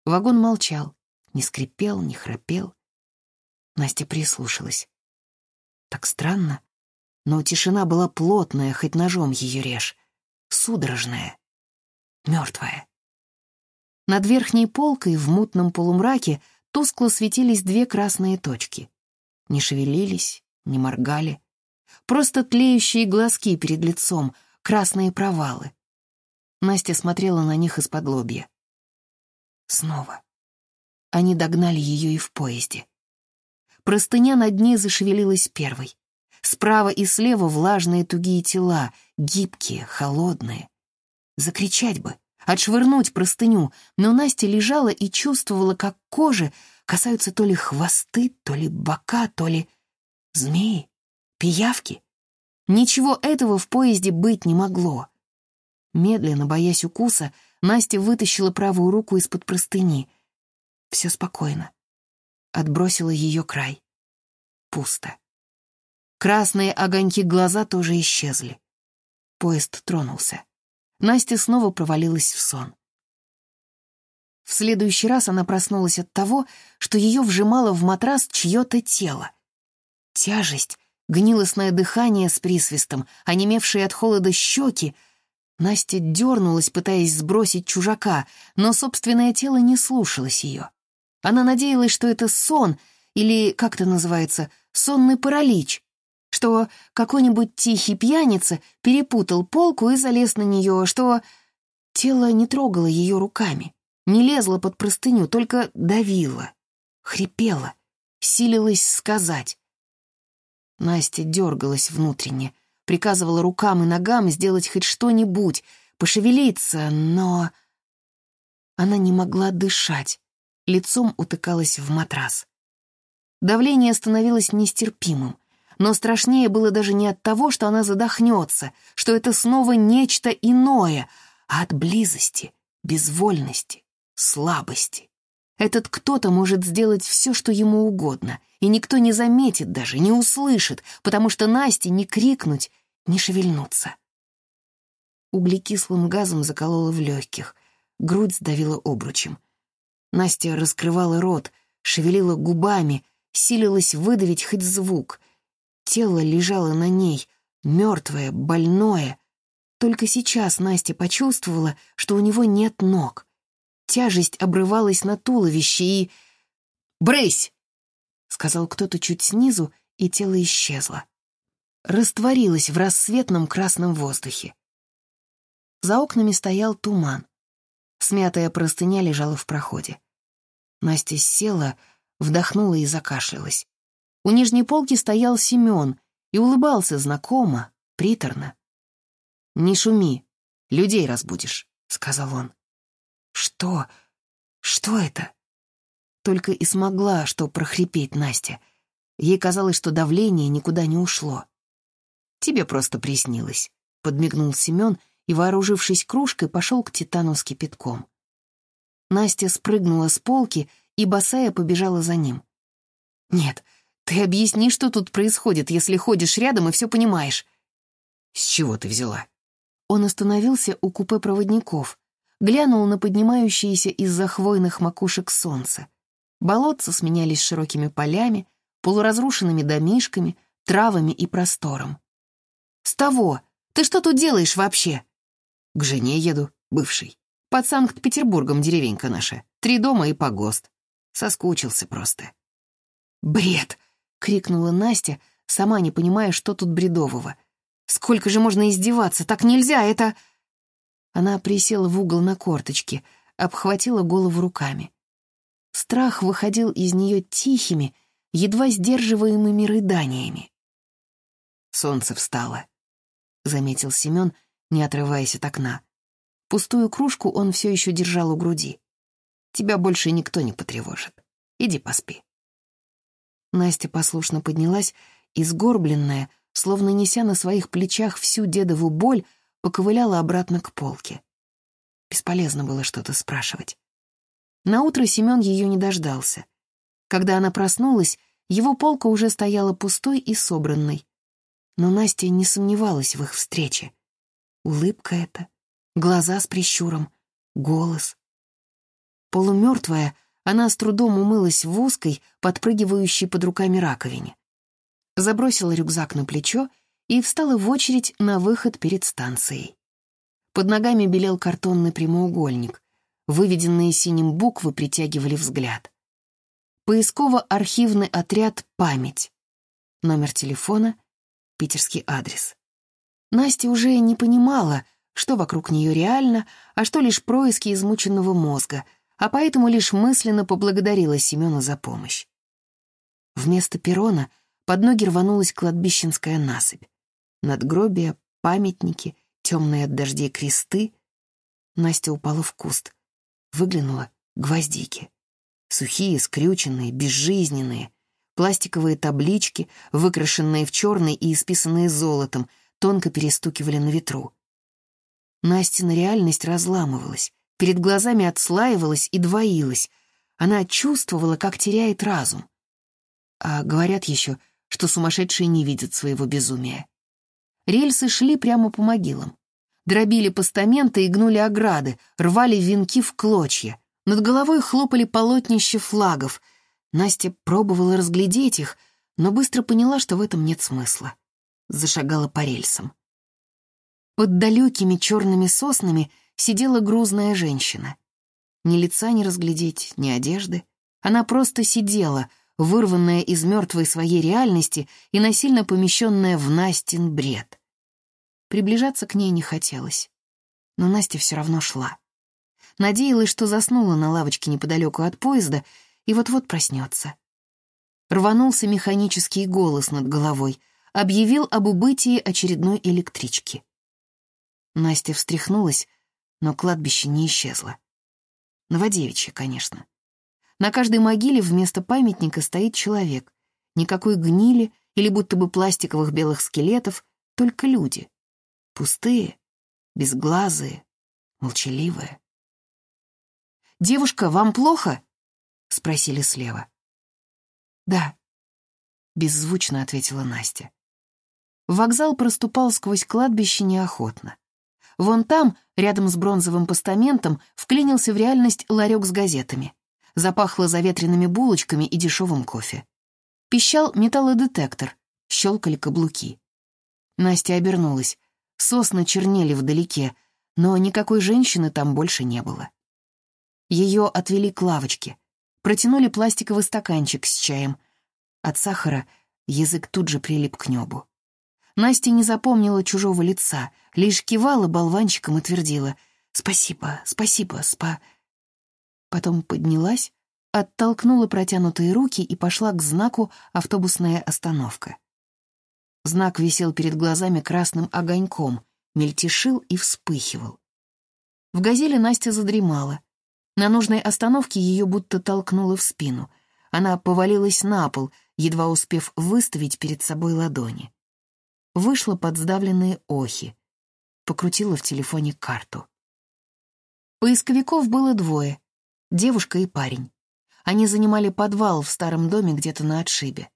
Вагон молчал, не скрипел, не храпел. Настя прислушалась. Так странно но тишина была плотная, хоть ножом ее режь, судорожная, мертвая. Над верхней полкой в мутном полумраке тускло светились две красные точки. Не шевелились, не моргали. Просто тлеющие глазки перед лицом, красные провалы. Настя смотрела на них из-под лобья. Снова. Они догнали ее и в поезде. простыня над ней зашевелилась первой. Справа и слева влажные тугие тела, гибкие, холодные. Закричать бы, отшвырнуть простыню, но Настя лежала и чувствовала, как кожи касаются то ли хвосты, то ли бока, то ли змеи, пиявки. Ничего этого в поезде быть не могло. Медленно, боясь укуса, Настя вытащила правую руку из-под простыни. Все спокойно. Отбросила ее край. Пусто. Красные огоньки глаза тоже исчезли. Поезд тронулся. Настя снова провалилась в сон. В следующий раз она проснулась от того, что ее вжимало в матрас чье-то тело. Тяжесть, гнилостное дыхание с присвистом, онемевшие от холода щеки. Настя дернулась, пытаясь сбросить чужака, но собственное тело не слушалось ее. Она надеялась, что это сон, или, как это называется, сонный паралич, что какой-нибудь тихий пьяница перепутал полку и залез на нее, что тело не трогало ее руками, не лезло под простыню, только давило, хрипело, силилось сказать. Настя дергалась внутренне, приказывала рукам и ногам сделать хоть что-нибудь, пошевелиться, но... Она не могла дышать, лицом утыкалась в матрас. Давление становилось нестерпимым. Но страшнее было даже не от того, что она задохнется, что это снова нечто иное, а от близости, безвольности, слабости. Этот кто-то может сделать все, что ему угодно, и никто не заметит даже, не услышит, потому что Насте не крикнуть, не шевельнуться. Углекислым газом заколола в легких, грудь сдавила обручем. Настя раскрывала рот, шевелила губами, силилась выдавить хоть звук — Тело лежало на ней, мертвое, больное. Только сейчас Настя почувствовала, что у него нет ног. Тяжесть обрывалась на туловище и... «Брысь!» — сказал кто-то чуть снизу, и тело исчезло. Растворилось в рассветном красном воздухе. За окнами стоял туман. Смятая простыня лежала в проходе. Настя села, вдохнула и закашлялась. У нижней полки стоял Семен и улыбался знакомо, приторно. «Не шуми, людей разбудишь», — сказал он. «Что? Что это?» Только и смогла, что прохрипеть Настя. Ей казалось, что давление никуда не ушло. «Тебе просто приснилось», — подмигнул Семен и, вооружившись кружкой, пошел к Титану с кипятком. Настя спрыгнула с полки и босая побежала за ним. Нет, ты объясни, что тут происходит, если ходишь рядом и все понимаешь. С чего ты взяла? Он остановился у купе проводников, глянул на поднимающиеся из-за хвойных макушек солнце. Болотца сменялись широкими полями, полуразрушенными домишками, травами и простором. «С того! Ты что тут делаешь вообще?» «К жене еду, бывший. Под Санкт-Петербургом деревенька наша. Три дома и погост. Соскучился просто». «Бред!» Крикнула Настя, сама не понимая, что тут бредового. «Сколько же можно издеваться? Так нельзя, это...» Она присела в угол на корточки, обхватила голову руками. Страх выходил из нее тихими, едва сдерживаемыми рыданиями. «Солнце встало», — заметил Семен, не отрываясь от окна. Пустую кружку он все еще держал у груди. «Тебя больше никто не потревожит. Иди поспи». Настя послушно поднялась и, сгорбленная, словно неся на своих плечах всю дедову боль, поковыляла обратно к полке. Бесполезно было что-то спрашивать. Наутро Семен ее не дождался. Когда она проснулась, его полка уже стояла пустой и собранной. Но Настя не сомневалась в их встрече. Улыбка эта, глаза с прищуром, голос. Полумертвая, она с трудом умылась в узкой, подпрыгивающей под руками раковине. Забросила рюкзак на плечо и встала в очередь на выход перед станцией. Под ногами белел картонный прямоугольник. Выведенные синим буквы притягивали взгляд. Поисково-архивный отряд «Память». Номер телефона, питерский адрес. Настя уже не понимала, что вокруг нее реально, а что лишь происки измученного мозга — а поэтому лишь мысленно поблагодарила Семена за помощь. Вместо перона под ноги рванулась кладбищенская насыпь. Надгробия, памятники, темные от дождей кресты. Настя упала в куст. Выглянула гвоздики. Сухие, скрюченные, безжизненные. Пластиковые таблички, выкрашенные в черный и исписанные золотом, тонко перестукивали на ветру. Настина реальность разламывалась, перед глазами отслаивалась и двоилась. Она чувствовала, как теряет разум. А говорят еще, что сумасшедшие не видят своего безумия. Рельсы шли прямо по могилам. Дробили постаменты и гнули ограды, рвали венки в клочья. Над головой хлопали полотнища флагов. Настя пробовала разглядеть их, но быстро поняла, что в этом нет смысла. Зашагала по рельсам. Под далекими черными соснами сидела грузная женщина. Ни лица не разглядеть, ни одежды. Она просто сидела, вырванная из мертвой своей реальности и насильно помещенная в Настин бред. Приближаться к ней не хотелось. Но Настя все равно шла. Надеялась, что заснула на лавочке неподалеку от поезда и вот-вот проснется. Рванулся механический голос над головой, объявил об убытии очередной электрички. Настя встряхнулась, но кладбище не исчезло. Новодевичье, конечно. На каждой могиле вместо памятника стоит человек. Никакой гнили или будто бы пластиковых белых скелетов, только люди. Пустые, безглазые, молчаливые. «Девушка, вам плохо?» — спросили слева. «Да», — беззвучно ответила Настя. Вокзал проступал сквозь кладбище неохотно. Вон там, рядом с бронзовым постаментом, вклинился в реальность ларек с газетами. Запахло заветренными булочками и дешевым кофе. Пищал металлодетектор, щелкали каблуки. Настя обернулась. Сосны чернели вдалеке, но никакой женщины там больше не было. Ее отвели к лавочке, протянули пластиковый стаканчик с чаем. От сахара язык тут же прилип к небу. Настя не запомнила чужого лица, лишь кивала болванчиком и твердила «Спасибо, спасибо, спа...» Потом поднялась, оттолкнула протянутые руки и пошла к знаку «Автобусная остановка». Знак висел перед глазами красным огоньком, мельтешил и вспыхивал. В «Газели» Настя задремала. На нужной остановке ее будто толкнуло в спину. Она повалилась на пол, едва успев выставить перед собой ладони. Вышла под сдавленные охи. Покрутила в телефоне карту. Поисковиков было двое — девушка и парень. Они занимали подвал в старом доме где-то на отшибе.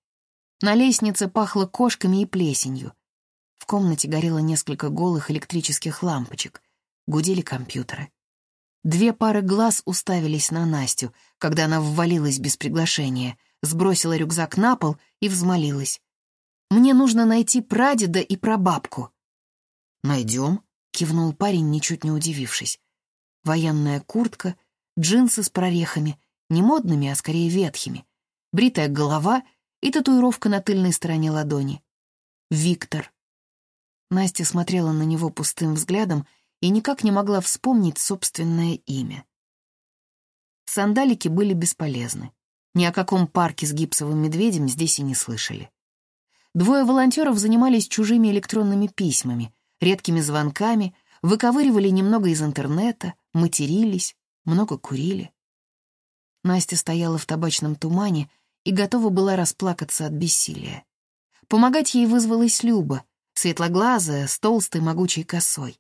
На лестнице пахло кошками и плесенью. В комнате горело несколько голых электрических лампочек. Гудели компьютеры. Две пары глаз уставились на Настю, когда она ввалилась без приглашения, сбросила рюкзак на пол и взмолилась. «Мне нужно найти прадеда и прабабку». «Найдем», — кивнул парень, ничуть не удивившись. Военная куртка, джинсы с прорехами, не модными, а скорее ветхими, бритая голова и татуировка на тыльной стороне ладони. «Виктор». Настя смотрела на него пустым взглядом и никак не могла вспомнить собственное имя. Сандалики были бесполезны. Ни о каком парке с гипсовым медведем здесь и не слышали. Двое волонтеров занимались чужими электронными письмами, редкими звонками, выковыривали немного из интернета, матерились, много курили. Настя стояла в табачном тумане и готова была расплакаться от бессилия. Помогать ей вызвалась Люба, светлоглазая, с толстой могучей косой.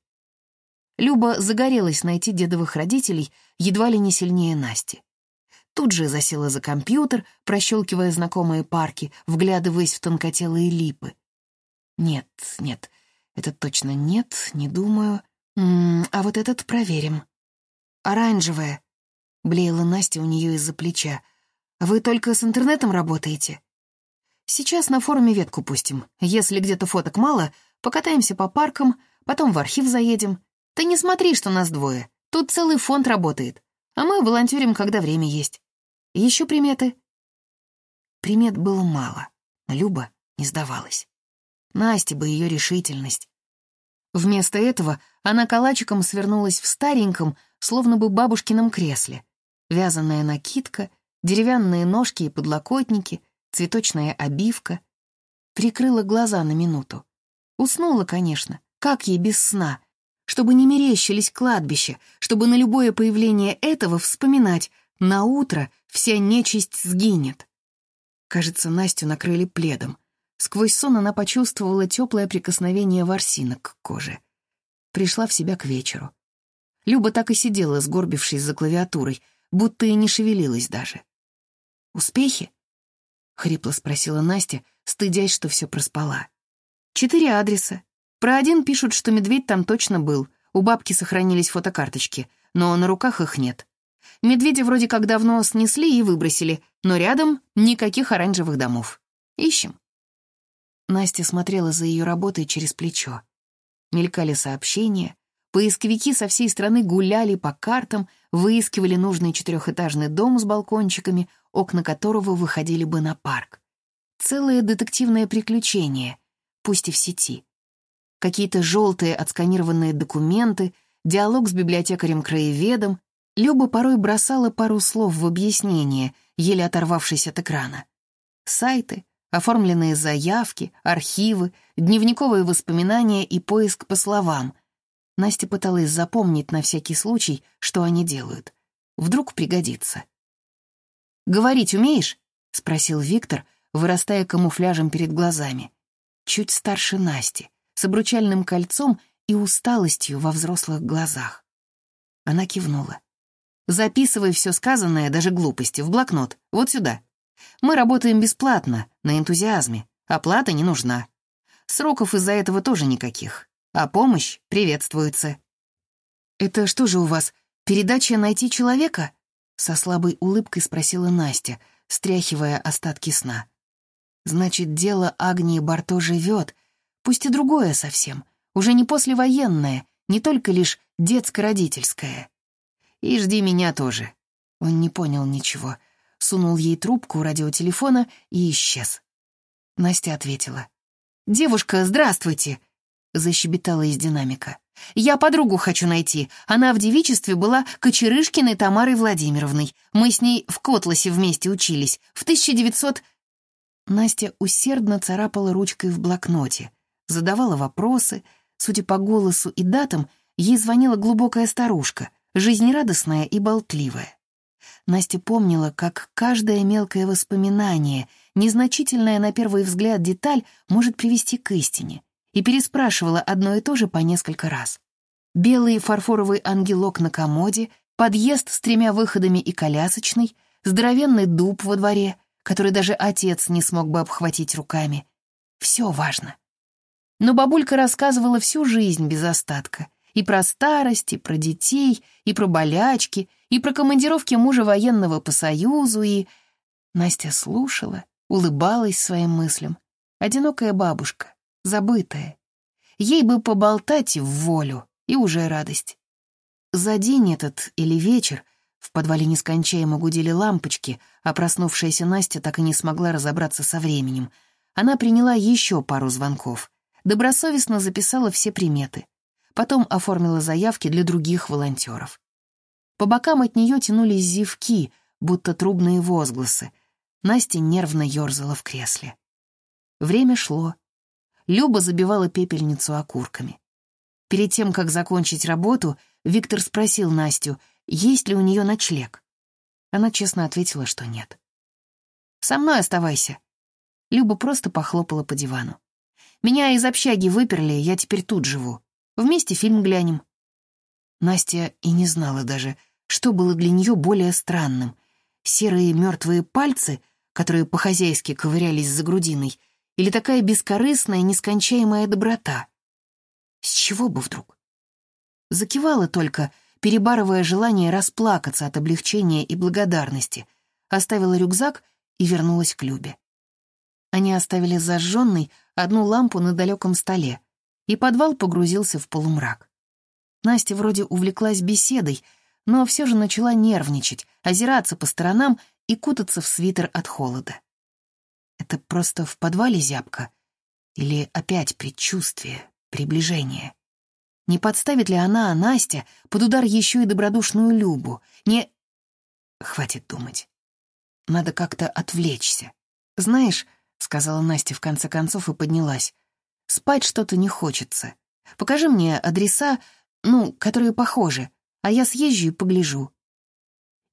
Люба загорелась найти дедовых родителей едва ли не сильнее Насти. Тут же засела за компьютер, прощелкивая знакомые парки, вглядываясь в тонкотелые липы. Нет, нет, это точно нет, не думаю. М -м, а вот этот проверим. Оранжевая. Блеяла Настя у нее из-за плеча. «Вы только с интернетом работаете?» «Сейчас на форуме ветку пустим. Если где-то фоток мало, покатаемся по паркам, потом в архив заедем. Ты не смотри, что нас двое. Тут целый фонд работает. А мы волонтерим, когда время есть. Еще приметы?» Примет было мало, но Люба не сдавалась. Насте бы ее решительность. Вместо этого она калачиком свернулась в стареньком, словно бы бабушкином кресле. Вязаная накидка, деревянные ножки и подлокотники, цветочная обивка. Прикрыла глаза на минуту. Уснула, конечно, как ей без сна, чтобы не мерещились кладбища, чтобы на любое появление этого вспоминать, на утро вся нечисть сгинет. Кажется, Настю накрыли пледом. Сквозь сон она почувствовала теплое прикосновение ворсинок к коже. Пришла в себя к вечеру. Люба так и сидела, сгорбившись за клавиатурой, будто и не шевелилась даже. «Успехи?» — хрипло спросила Настя, стыдясь, что все проспала. «Четыре адреса. Про один пишут, что медведь там точно был. У бабки сохранились фотокарточки, но на руках их нет. Медведя вроде как давно снесли и выбросили, но рядом никаких оранжевых домов. Ищем». Настя смотрела за ее работой через плечо. Мелькали сообщения, поисковики со всей страны гуляли по картам, выискивали нужный четырехэтажный дом с балкончиками, окна которого выходили бы на парк. Целое детективное приключение, пусть и в сети. Какие-то желтые отсканированные документы, диалог с библиотекарем-краеведом. Люба порой бросала пару слов в объяснение, еле оторвавшись от экрана. Сайты, оформленные заявки, архивы, дневниковые воспоминания и поиск по словам. Настя пыталась запомнить на всякий случай, что они делают. Вдруг пригодится. «Говорить умеешь?» — спросил Виктор, вырастая камуфляжем перед глазами. Чуть старше Насти, с обручальным кольцом и усталостью во взрослых глазах. Она кивнула. «Записывай все сказанное, даже глупости, в блокнот, вот сюда. Мы работаем бесплатно, на энтузиазме. Оплата не нужна. Сроков из-за этого тоже никаких. А помощь приветствуется. «Это что же у вас, передача «Найти человека»?» Со слабой улыбкой спросила Настя, стряхивая остатки сна. «Значит, дело Агнии Барто живет, пусть и другое совсем, уже не послевоенное, не только лишь детско-родительское. И жди меня тоже». Он не понял ничего — сунул ей трубку радиотелефона и исчез. Настя ответила. «Девушка, здравствуйте!» — защебетала из динамика. «Я подругу хочу найти. Она в девичестве была Кочерышкиной Тамарой Владимировной. Мы с ней в Котласе вместе учились. В 1900...» Настя усердно царапала ручкой в блокноте, задавала вопросы. Судя по голосу и датам, ей звонила глубокая старушка, жизнерадостная и болтливая. Настя помнила, как каждое мелкое воспоминание, незначительная на первый взгляд деталь, может привести к истине, и переспрашивала одно и то же по несколько раз. Белый фарфоровый ангелок на комоде, подъезд с тремя выходами и колясочный, здоровенный дуб во дворе, который даже отец не смог бы обхватить руками. Все важно. Но бабулька рассказывала всю жизнь без остатка. И про старость, и про детей, и про болячки, и про командировки мужа военного по Союзу, и... Настя слушала, улыбалась своим мыслям. Одинокая бабушка, забытая. Ей бы поболтать в волю, и уже радость. За день этот или вечер в подвале нескончаемо гудели лампочки, а проснувшаяся Настя так и не смогла разобраться со временем. Она приняла еще пару звонков, добросовестно записала все приметы. Потом оформила заявки для других волонтеров. По бокам от нее тянулись зевки, будто трубные возгласы. Настя нервно ерзала в кресле. Время шло. Люба забивала пепельницу окурками. Перед тем, как закончить работу, Виктор спросил Настю, есть ли у нее ночлег. Она честно ответила, что нет. «Со мной оставайся». Люба просто похлопала по дивану. «Меня из общаги выперли, я теперь тут живу. Вместе фильм глянем». Настя и не знала даже, что было для нее более странным. Серые мертвые пальцы, которые по-хозяйски ковырялись за грудиной, или такая бескорыстная, нескончаемая доброта. С чего бы вдруг? Закивала только, перебарывая желание расплакаться от облегчения и благодарности, оставила рюкзак и вернулась к Любе. Они оставили зажженной одну лампу на далеком столе, и подвал погрузился в полумрак. Настя вроде увлеклась беседой, но все же начала нервничать, озираться по сторонам и кутаться в свитер от холода. Это просто в подвале зябко? Или опять предчувствие, приближение? Не подставит ли она, Настя, под удар еще и добродушную Любу? Не... Хватит думать. Надо как-то отвлечься, «Знаешь», — сказала Настя в конце концов и поднялась, «спать что-то не хочется. Покажи мне адреса, ну, которые похожи, а я съезжу и погляжу.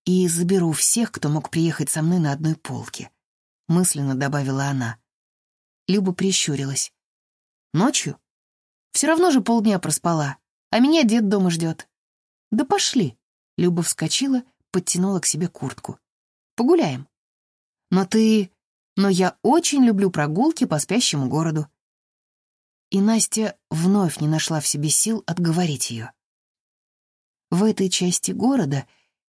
И заберу всех, кто мог приехать со мной на одной полке», — мысленно добавила она. Люба прищурилась. «Ночью? Все равно же полдня проспала, а меня дед дома ждет». «Да пошли!» — Люба вскочила, подтянула к себе куртку. «Погуляем». «Но ты...» «Но я очень люблю прогулки по спящему городу». И Настя вновь не нашла в себе сил отговорить ее. В этой части города,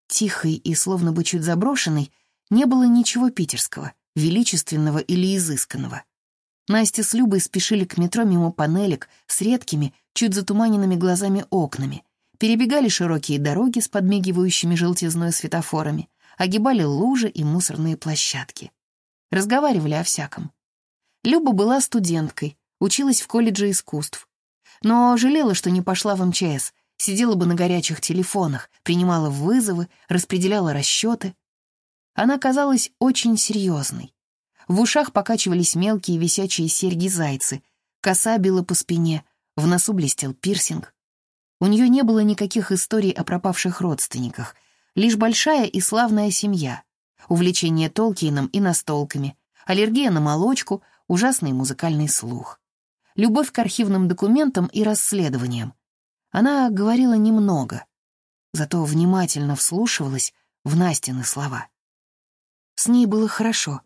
тихой и словно бы чуть заброшенной, не было ничего питерского, величественного или изысканного. Настя с Любой спешили к метро мимо панелек с редкими, чуть затуманенными глазами окнами, перебегали широкие дороги с подмигивающими желтизной светофорами, огибали лужи и мусорные площадки. Разговаривали о всяком. Люба была студенткой, училась в колледже искусств. Но жалела, что не пошла в МЧС, сидела бы на горячих телефонах, принимала вызовы, распределяла расчеты. Она казалась очень серьезной. В ушах покачивались мелкие висячие серьги-зайцы, коса била по спине, в носу блестел пирсинг. У нее не было никаких историй о пропавших родственниках, лишь большая и славная семья, увлечение Толкиеном и настолками, аллергия на молочку, ужасный музыкальный слух, любовь к архивным документам и расследованиям. Она говорила немного, зато внимательно вслушивалась в Настины слова. С ней было хорошо,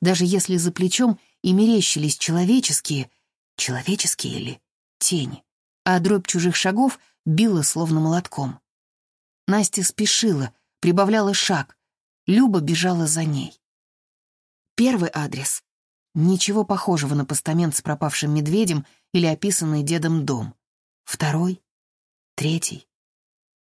даже если за плечом и мерещились человеческие, человеческие ли, тени, а дробь чужих шагов била словно молотком. Настя спешила, прибавляла шаг, Люба бежала за ней. Первый адрес. Ничего похожего на постамент с пропавшим медведем или описанный дедом дом. Второй. Третий.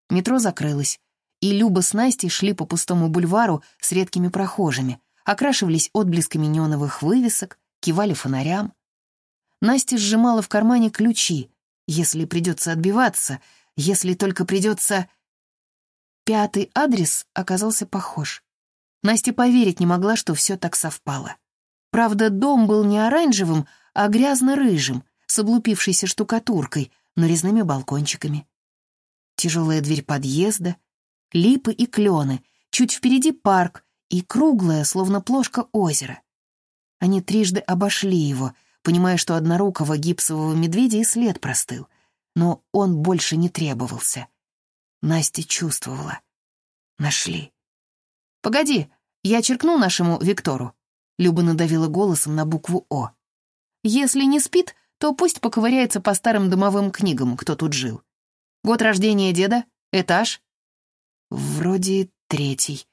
Метро закрылось, и Люба с Настей шли по пустому бульвару с редкими прохожими, окрашивались отблесками неоновых вывесок, кивали фонарям. Настя сжимала в кармане ключи, если придется отбиваться, если только придется... Пятый адрес оказался похож. Настя поверить не могла, что все так совпало. Правда, дом был не оранжевым, а грязно-рыжим, с облупившейся штукатуркой, но резными балкончиками. Тяжелая дверь подъезда, липы и клены, чуть впереди парк, и круглое, словно плошка озера. Они трижды обошли его, понимая, что однорукого гипсового медведя и след простыл, но он больше не требовался. Настя чувствовала. Нашли. «Погоди, я черкну нашему Виктору», — Люба надавила голосом на букву «О». «Если не спит, то пусть поковыряется по старым домовым книгам, кто тут жил. Год рождения деда? Этаж?» «Вроде третий»,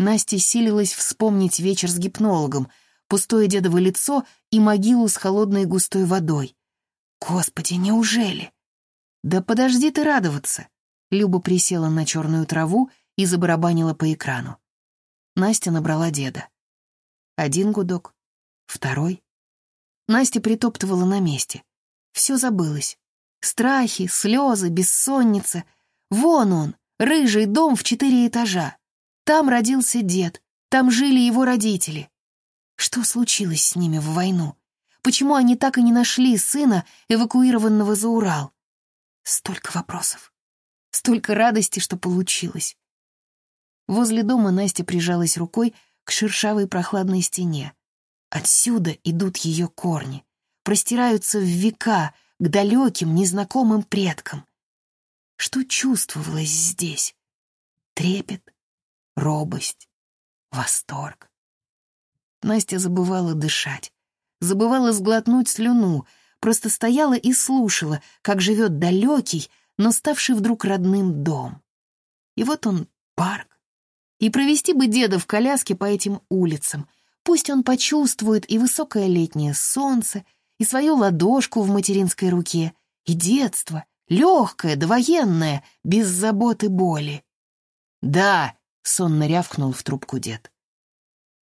Настя силилась вспомнить вечер с гипнологом, пустое дедово лицо и могилу с холодной густой водой. Господи, неужели? Да подожди ты радоваться. Люба присела на черную траву и забарабанила по экрану. Настя набрала деда. Один гудок, второй. Настя притоптывала на месте. Все забылось. Страхи, слезы, бессонница. Вон он, рыжий дом в четыре этажа. Там родился дед, там жили его родители. Что случилось с ними в войну? Почему они так и не нашли сына, эвакуированного за Урал? Столько вопросов. Столько радости, что получилось. Возле дома Настя прижалась рукой к шершавой прохладной стене. Отсюда идут ее корни, простираются в века к далеким, незнакомым предкам. Что чувствовалось здесь? Трепет, робость, восторг. Настя забывала дышать, забывала сглотнуть слюну, просто стояла и слушала, как живет далекий, но ставший вдруг родным дом. И вот он, парк. И провести бы деда в коляске по этим улицам. Пусть он почувствует и высокое летнее солнце, и свою ладошку в материнской руке, и детство, легкое, довоенное, без забот и боли. «Да!» — сонно рявкнул в трубку дед.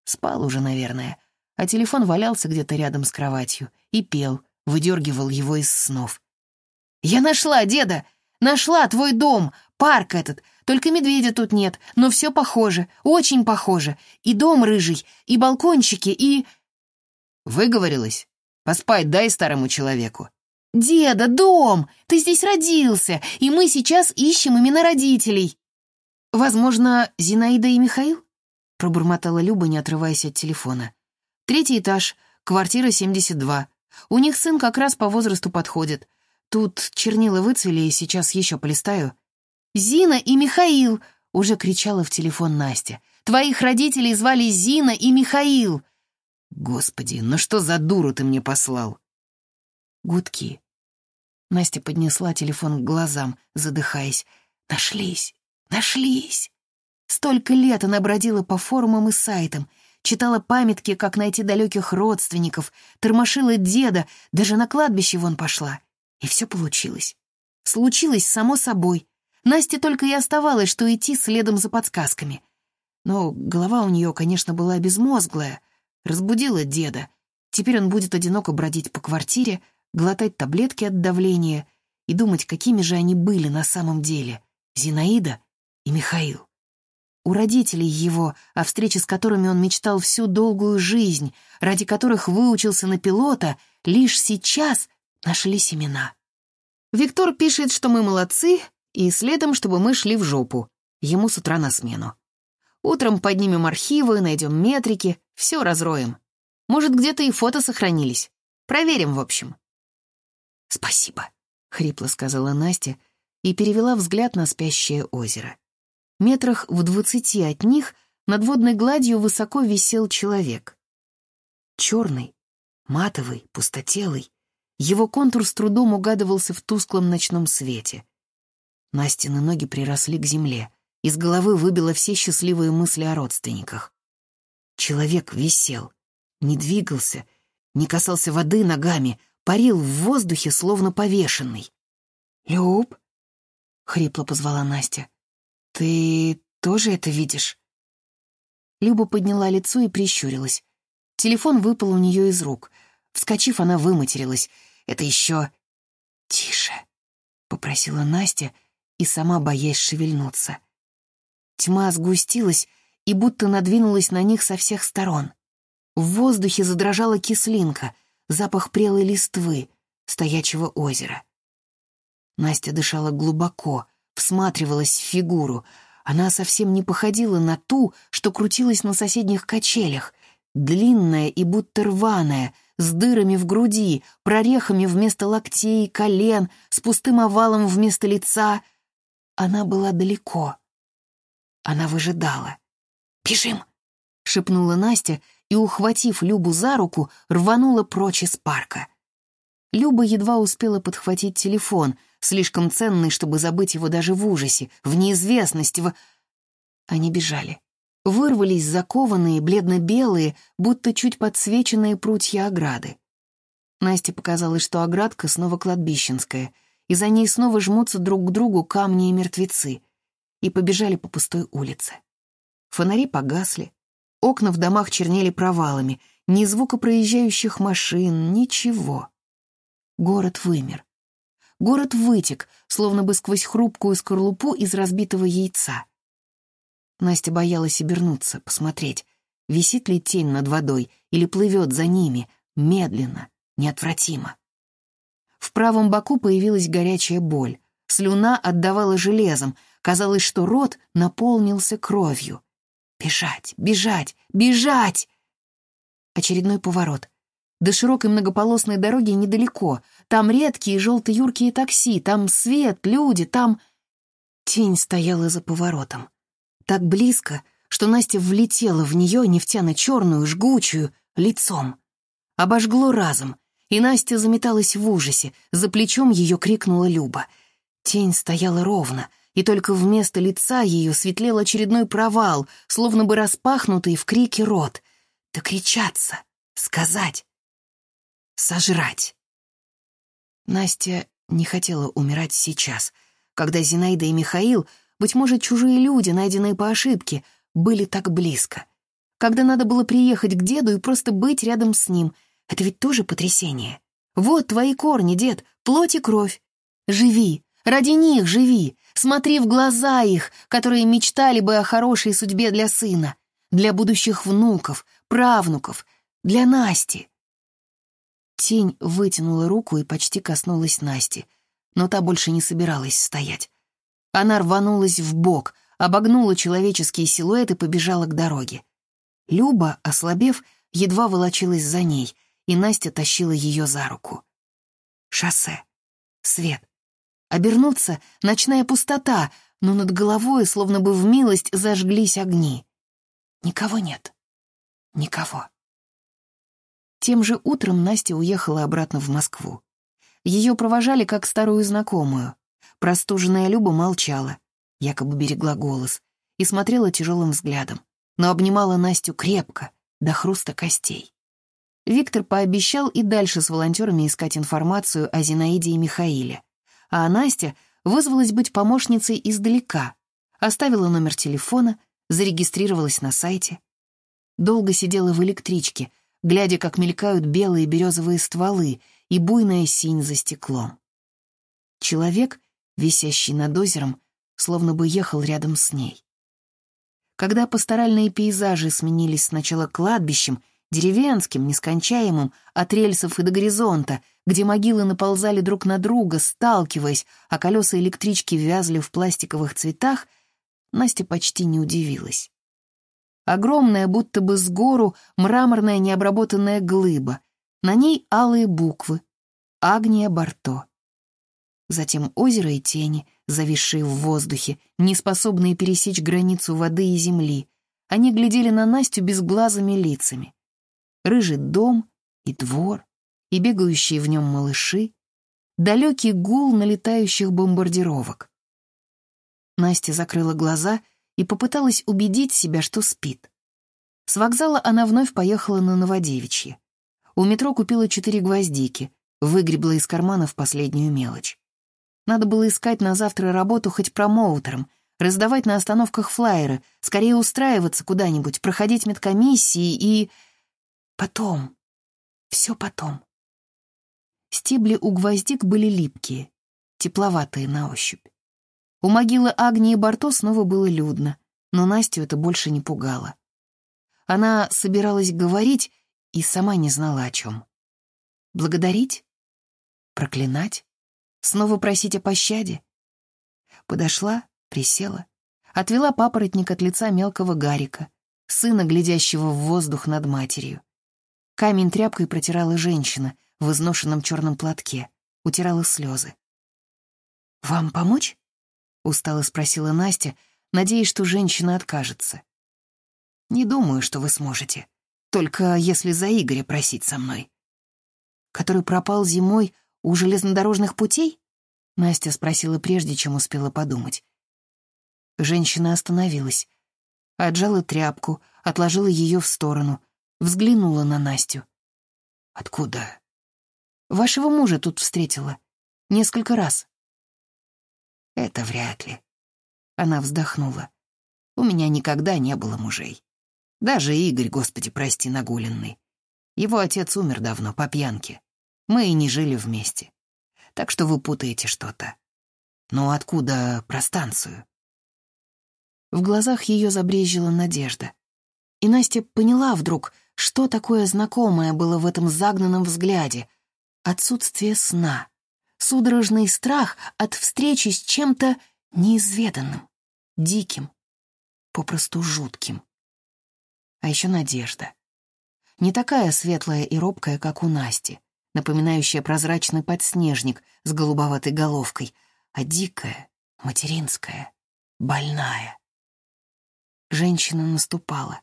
Спал уже, наверное, а телефон валялся где-то рядом с кроватью и пел, выдергивал его из снов. «Я нашла, деда! Нашла твой дом, парк этот, только медведя тут нет, но все похоже, очень похоже. И дом рыжий, и балкончики, и...» Выговорилась? Поспать дай старому человеку». «Деда, дом! Ты здесь родился, и мы сейчас ищем имена родителей!» «Возможно, Зинаида и Михаил?» — пробормотала Люба, не отрываясь от телефона. «Третий этаж, квартира 72. У них сын как раз по возрасту подходит. Тут чернила выцвели, и сейчас еще полистаю». «Зина и Михаил!» — уже кричала в телефон Настя. «Твоих родителей звали Зина и Михаил!» «Господи, ну что за дуру ты мне послал?» Гудки. Настя поднесла телефон к глазам, задыхаясь. «Нашлись! Нашлись!» Столько лет она бродила по форумам и сайтам, читала памятки, как найти далеких родственников, тормошила деда, даже на кладбище вон пошла. И все получилось. Случилось само собой. Насте только и оставалось, что идти следом за подсказками. Но голова у нее, конечно, была безмозглая. Разбудила деда. Теперь он будет одиноко бродить по квартире, глотать таблетки от давления и думать, какими же они были на самом деле. Зинаида и Михаил. У родителей его, о встрече с которыми он мечтал всю долгую жизнь, ради которых выучился на пилота, лишь сейчас нашли семена. Виктор пишет, что мы молодцы, и следом, чтобы мы шли в жопу. Ему с утра на смену. Утром поднимем архивы, найдем метрики, все разроем. Может, где-то и фото сохранились. Проверим, в общем. «Спасибо», — хрипло сказала Настя и перевела взгляд на спящее озеро. Метрах в двадцати от них над водной гладью высоко висел человек. Черный, матовый, пустотелый. Его контур с трудом угадывался в тусклом ночном свете. Настины ноги приросли к земле. Из головы выбило все счастливые мысли о родственниках. Человек висел, не двигался, не касался воды ногами, парил в воздухе, словно повешенный. «Люб?» — хрипло позвала Настя. «Ты тоже это видишь?» Люба подняла лицо и прищурилась. Телефон выпал у нее из рук. Вскочив, она выматерилась. «Это еще...» «Тише», — попросила Настя, и сама боясь шевельнуться. Тьма сгустилась и будто надвинулась на них со всех сторон. В воздухе задрожала кислинка — запах прелой листвы, стоячего озера. Настя дышала глубоко, всматривалась в фигуру. Она совсем не походила на ту, что крутилась на соседних качелях, длинная и будто рваная, с дырами в груди, прорехами вместо локтей, колен, с пустым овалом вместо лица. Она была далеко. Она выжидала. «Бежим!» — шепнула Настя и, ухватив Любу за руку, рванула прочь из парка. Люба едва успела подхватить телефон, слишком ценный, чтобы забыть его даже в ужасе, в неизвестности, в... Они бежали. Вырвались закованные, бледно-белые, будто чуть подсвеченные прутья ограды. Насте показалось, что оградка снова кладбищенская, и за ней снова жмутся друг к другу камни и мертвецы, и побежали по пустой улице. Фонари погасли, Окна в домах чернели провалами, ни звука проезжающих машин, ничего. Город вымер. Город вытек, словно бы сквозь хрупкую скорлупу из разбитого яйца. Настя боялась обернуться, посмотреть, висит ли тень над водой или плывет за ними, медленно, неотвратимо. В правом боку появилась горячая боль. Слюна отдавала железом, казалось, что рот наполнился кровью. Бежать, бежать, бежать! Очередной поворот. До широкой многополосной дороги недалеко. Там редкие желто-юркие такси, там свет, люди, там... Тень стояла за поворотом. Так близко, что Настя влетела в нее нефтяно-черную, жгучую, лицом. Обожгло разом, и Настя заметалась в ужасе, за плечом ее крикнула Люба. Тень стояла ровно, и только вместо лица ее светлел очередной провал, словно бы распахнутый в крике рот. Докричаться, сказать, сожрать. Настя не хотела умирать сейчас, когда Зинаида и Михаил, быть может, чужие люди, найденные по ошибке, были так близко. Когда надо было приехать к деду и просто быть рядом с ним. Это ведь тоже потрясение. Вот твои корни, дед, плоть и кровь. Живи, ради них живи, Смотри в глаза их, которые мечтали бы о хорошей судьбе для сына, для будущих внуков, правнуков, для Насти. Тень вытянула руку и почти коснулась Насти, но та больше не собиралась стоять. Она рванулась в бок, обогнула человеческий силуэт и побежала к дороге. Люба, ослабев, едва волочилась за ней, и Настя тащила ее за руку. Шоссе. Свет. Обернуться — ночная пустота, но над головой, словно бы в милость, зажглись огни. Никого нет. Никого. Тем же утром Настя уехала обратно в Москву. Ее провожали как старую знакомую. Простуженная Люба молчала, якобы берегла голос, и смотрела тяжелым взглядом, но обнимала Настю крепко, до хруста костей. Виктор пообещал и дальше с волонтерами искать информацию о Зинаиде и Михаиле, а Настя вызвалась быть помощницей издалека, оставила номер телефона, зарегистрировалась на сайте. Долго сидела в электричке, глядя, как мелькают белые березовые стволы и буйная синь за стеклом. Человек, висящий над озером, словно бы ехал рядом с ней. Когда пасторальные пейзажи сменились сначала кладбищем, деревенским, нескончаемым, от рельсов и до горизонта, где могилы наползали друг на друга, сталкиваясь, а колеса электрички вязли в пластиковых цветах, Настя почти не удивилась. Огромная, будто бы с гору, мраморная необработанная глыба. На ней алые буквы. Агния Барто. Затем озеро и тени, зависшие в воздухе, не способные пересечь границу воды и земли. Они глядели на Настю безглазыми лицами рыжий дом и двор, и бегающие в нем малыши, далекий гул налетающих бомбардировок. Настя закрыла глаза и попыталась убедить себя, что спит. С вокзала она вновь поехала на Новодевичье. У метро купила четыре гвоздики, выгребла из карманов последнюю мелочь. Надо было искать на завтра работу хоть промоутером, раздавать на остановках флаеры, скорее устраиваться куда-нибудь, проходить медкомиссии и... Потом. Все потом. Стебли у гвоздик были липкие, тепловатые на ощупь. У могилы Агнии Барто снова было людно, но Настю это больше не пугало. Она собиралась говорить и сама не знала о чем. Благодарить? Проклинать? Снова просить о пощаде? Подошла, присела, отвела папоротник от лица мелкого Гарика, сына, глядящего в воздух над матерью. Камень тряпкой протирала женщина в изношенном черном платке, утирала слезы. «Вам помочь?» — устало спросила Настя, надеясь, что женщина откажется. «Не думаю, что вы сможете. Только если за Игоря просить со мной». «Который пропал зимой у железнодорожных путей?» Настя спросила прежде, чем успела подумать. Женщина остановилась, отжала тряпку, отложила ее в сторону, взглянула на Настю. «Откуда?» «Вашего мужа тут встретила. Несколько раз». «Это вряд ли». Она вздохнула. «У меня никогда не было мужей. Даже Игорь, господи, прости, нагуленный. Его отец умер давно по пьянке. Мы и не жили вместе. Так что вы путаете что-то. Но откуда про станцию?» В глазах ее забрезжила надежда. И Настя поняла вдруг, что такое знакомое было в этом загнанном взгляде? Отсутствие сна, судорожный страх от встречи с чем-то неизведанным, диким, попросту жутким. А еще надежда. Не такая светлая и робкая, как у Насти, напоминающая прозрачный подснежник с голубоватой головкой, а дикая, материнская, больная. Женщина наступала.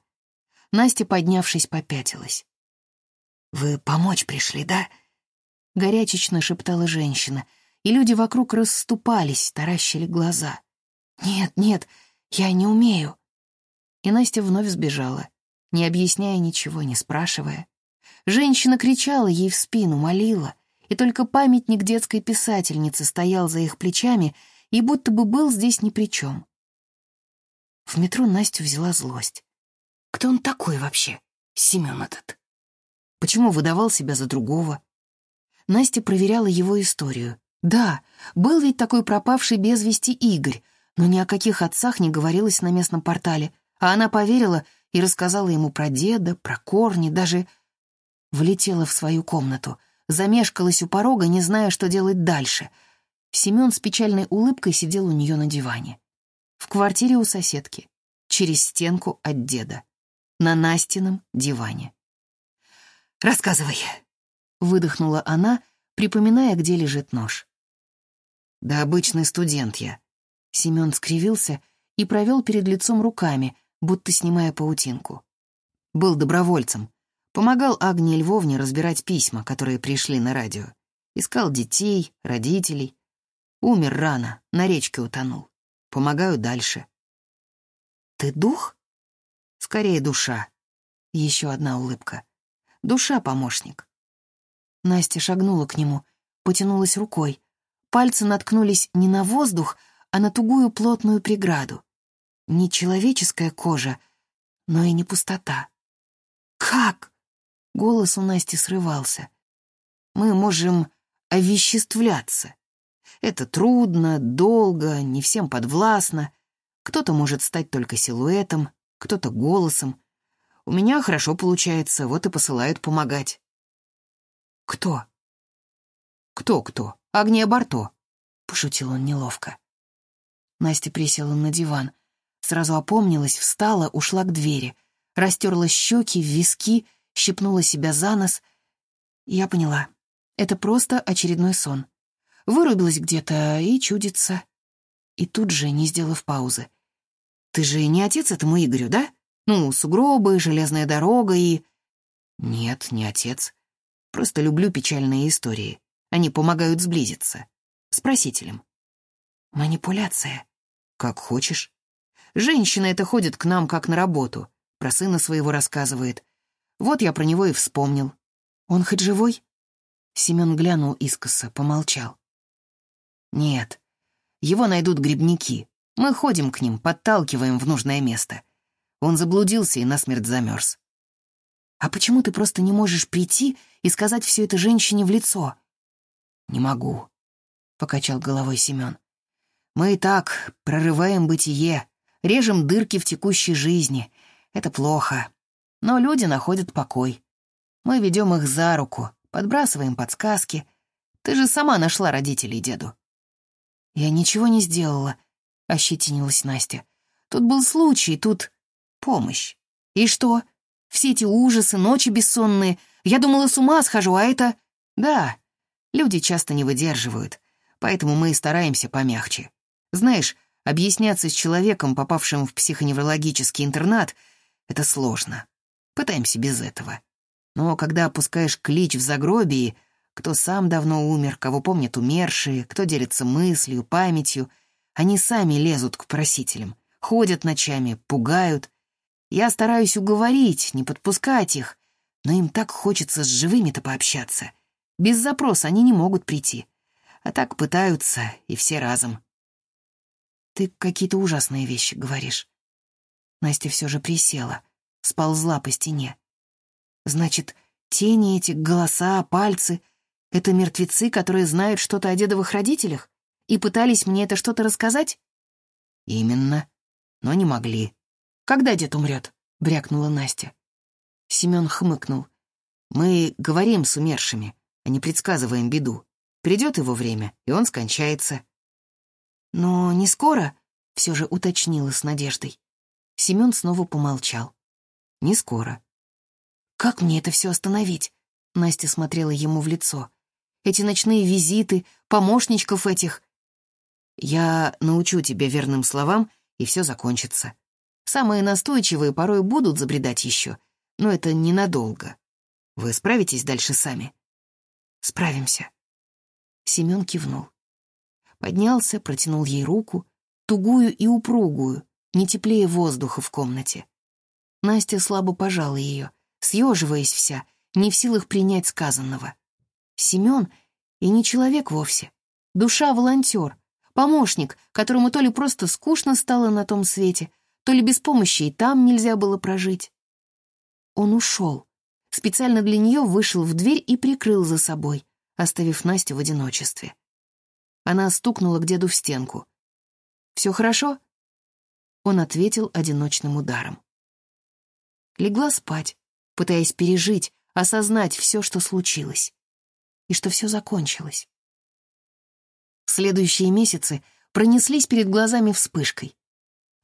Настя, поднявшись, попятилась. «Вы помочь пришли, да?» Горячечно шептала женщина, и люди вокруг расступались, таращили глаза. «Нет, нет, я не умею». И Настя вновь сбежала, не объясняя ничего, не спрашивая. Женщина кричала ей в спину, молила, и только памятник детской писательницы стоял за их плечами и будто бы был здесь ни при чем. В метро Настю взяла злость. Кто он такой вообще, Семен этот? Почему выдавал себя за другого? Настя проверяла его историю. Да, был ведь такой пропавший без вести Игорь, но ни о каких отцах не говорилось на местном портале, а она поверила и рассказала ему про деда, про корни, даже влетела в свою комнату, замешкалась у порога, не зная, что делать дальше. Семен с печальной улыбкой сидел у нее на диване. В квартире у соседки, через стенку от деда, на Настином диване. «Рассказывай», — выдохнула она, припоминая, где лежит нож. «Да обычный студент я». Семен скривился и провел перед лицом руками, будто снимая паутинку. Был добровольцем. Помогал Агне Львовне разбирать письма, которые пришли на радио. Искал детей, родителей. Умер рано, на речке утонул. Помогаю дальше. «Ты дух?» «Скорее душа». Еще одна улыбка. «Душа-помощник». Настя шагнула к нему, потянулась рукой. Пальцы наткнулись не на воздух, а на тугую плотную преграду. Не человеческая кожа, но и не пустота. «Как?» — голос у Насти срывался. «Мы можем овеществляться. Это трудно, долго, не всем подвластно. Кто-то может стать только силуэтом, кто-то голосом. У меня хорошо получается, вот и посылают помогать. Кто? Кто-кто? Агния Барто. Пошутил он неловко. Настя присела на диван. Сразу опомнилась, встала, ушла к двери. Растерла щеки, виски, щипнула себя за нос. Я поняла. Это просто очередной сон. Вырубилась где-то и чудится. И тут же, не сделав паузы. «Ты же не отец этому Игорю, да? Ну, сугробы, железная дорога и...» «Нет, не отец. Просто люблю печальные истории. Они помогают сблизиться. С просителем». «Манипуляция». «Как хочешь. Женщина это ходит к нам как на работу. Про сына своего рассказывает. Вот я про него и вспомнил. Он хоть живой?» Семен глянул искоса, помолчал. Нет. Его найдут грибники. Мы ходим к ним, подталкиваем в нужное место. Он заблудился и насмерть замерз. «А почему ты просто не можешь прийти и сказать все это женщине в лицо?» «Не могу», — покачал головой Семен. «Мы и так прорываем бытие, режем дырки в текущей жизни. Это плохо. Но люди находят покой. Мы ведем их за руку, подбрасываем подсказки. Ты же сама нашла родителей деду. «Я ничего не сделала», — ощетинилась Настя. «Тут был случай, тут помощь. И что? Все эти ужасы, ночи бессонные. Я думала, с ума схожу, а это...» «Да, люди часто не выдерживают, поэтому мы и стараемся помягче. Знаешь, объясняться с человеком, попавшим в психоневрологический интернат, это сложно. Пытаемся без этого. Но когда опускаешь клич в загробии, кто сам давно умер, кого помнят умершие, кто делится мыслью, памятью. Они сами лезут к просителям, ходят ночами, пугают. Я стараюсь уговорить, не подпускать их, но им так хочется с живыми-то пообщаться. Без запроса они не могут прийти. А так пытаются, и все разом. Ты какие-то ужасные вещи говоришь. Настя все же присела, сползла по стене. Значит, тени эти, голоса, пальцы — это мертвецы, которые знают что-то о дедовых родителях и пытались мне это что-то рассказать? Именно. Но не могли. Когда дед умрет? брякнула Настя. Семен хмыкнул. Мы говорим с умершими, а не предсказываем беду. Придет его время, и он скончается. Но не скоро, все же уточнила с надеждой. Семен снова помолчал. Не скоро. Как мне это все остановить? Настя смотрела ему в лицо эти ночные визиты, помощничков этих. Я научу тебя верным словам, и все закончится. Самые настойчивые порой будут забредать еще, но это ненадолго. Вы справитесь дальше сами? Справимся. Семен кивнул. Поднялся, протянул ей руку, тугую и упругую, не теплее воздуха в комнате. Настя слабо пожала ее, съеживаясь вся, не в силах принять сказанного. Семен и не человек вовсе. Душа-волонтер, помощник, которому то ли просто скучно стало на том свете, то ли без помощи и там нельзя было прожить. Он ушел. Специально для нее вышел в дверь и прикрыл за собой, оставив Настю в одиночестве. Она стукнула к деду в стенку. «Все хорошо?» Он ответил одиночным ударом. Легла спать, пытаясь пережить, осознать все, что случилось. и что все закончилось. Следующие месяцы пронеслись перед глазами вспышкой.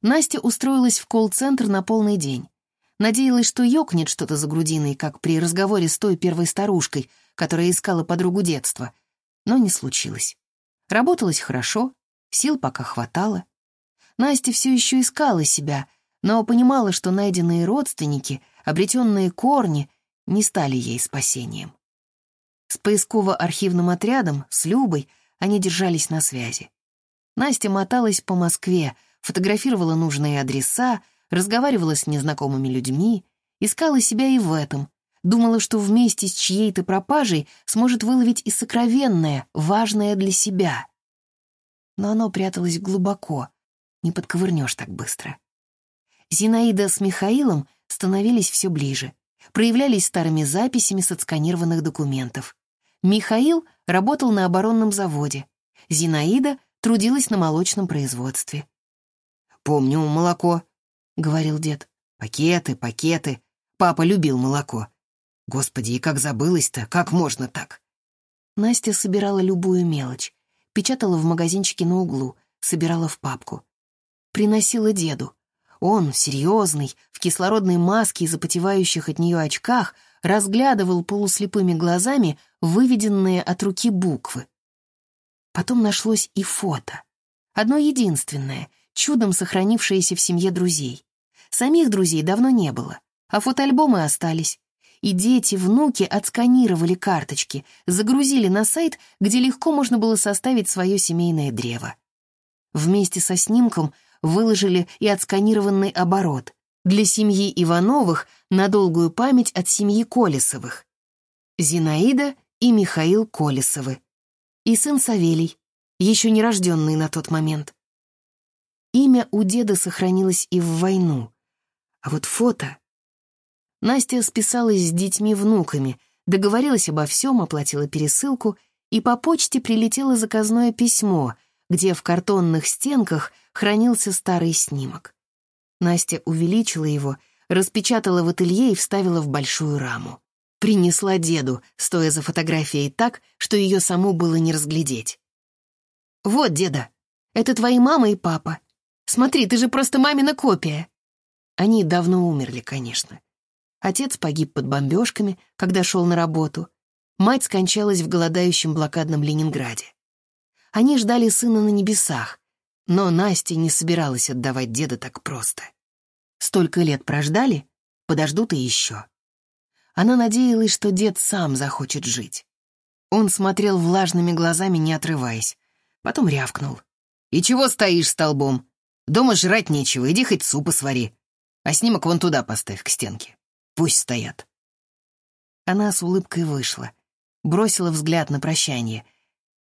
Настя устроилась в колл-центр на полный день. Надеялась, что ёкнет что-то за грудиной, как при разговоре с той первой старушкой, которая искала подругу детства. Но не случилось. Работалось хорошо, сил пока хватало. Настя все еще искала себя, но понимала, что найденные родственники, обретенные корни, не стали ей спасением. С поисково-архивным отрядом, с Любой, они держались на связи. Настя моталась по Москве, фотографировала нужные адреса, разговаривала с незнакомыми людьми, искала себя и в этом, думала, что вместе с чьей-то пропажей сможет выловить и сокровенное, важное для себя. Но оно пряталось глубоко, не подковырнешь так быстро. Зинаида с Михаилом становились все ближе, проявлялись старыми записями с отсканированных документов. Михаил работал на оборонном заводе, Зинаида трудилась на молочном производстве. «Помню молоко», — говорил дед. «Пакеты, пакеты. Папа любил молоко. Господи, и как забылось-то, как можно так?» Настя собирала любую мелочь, печатала в магазинчике на углу, собирала в папку. Приносила деду. Он, серьезный, в кислородной маске и запотевающих от нее очках, разглядывал полуслепыми глазами выведенные от руки буквы. Потом нашлось и фото. Одно единственное, чудом сохранившееся в семье друзей. Самих друзей давно не было, а фотоальбомы остались. И дети, внуки отсканировали карточки, загрузили на сайт, где легко можно было составить свое семейное древо. Вместе со снимком выложили и отсканированный оборот для семьи Ивановых на долгую память от семьи Колесовых. Зинаида и Михаил Колесовы. И сын Савелий, еще не рожденный на тот момент. Имя у деда сохранилось и в войну. А вот фото... Настя списалась с детьми-внуками, договорилась обо всем, оплатила пересылку, и по почте прилетело заказное письмо, где в картонных стенках хранился старый снимок. Настя увеличила его, распечатала в ателье и вставила в большую раму. Принесла деду, стоя за фотографией так, что ее саму было не разглядеть. «Вот, деда, это твои мама и папа. Смотри, ты же просто мамина копия». Они давно умерли, конечно. Отец погиб под бомбежками, когда шел на работу. Мать скончалась в голодающем блокадном Ленинграде. Они ждали сына на небесах, но Настя не собиралась отдавать деда так просто. Столько лет прождали, подождут и еще. Она надеялась, что дед сам захочет жить. Он смотрел влажными глазами, не отрываясь. Потом рявкнул. «И чего стоишь столбом? Дома жрать нечего, иди хоть супа свари. А снимок вон туда поставь, к стенке. Пусть стоят». Она с улыбкой вышла. Бросила взгляд на прощание.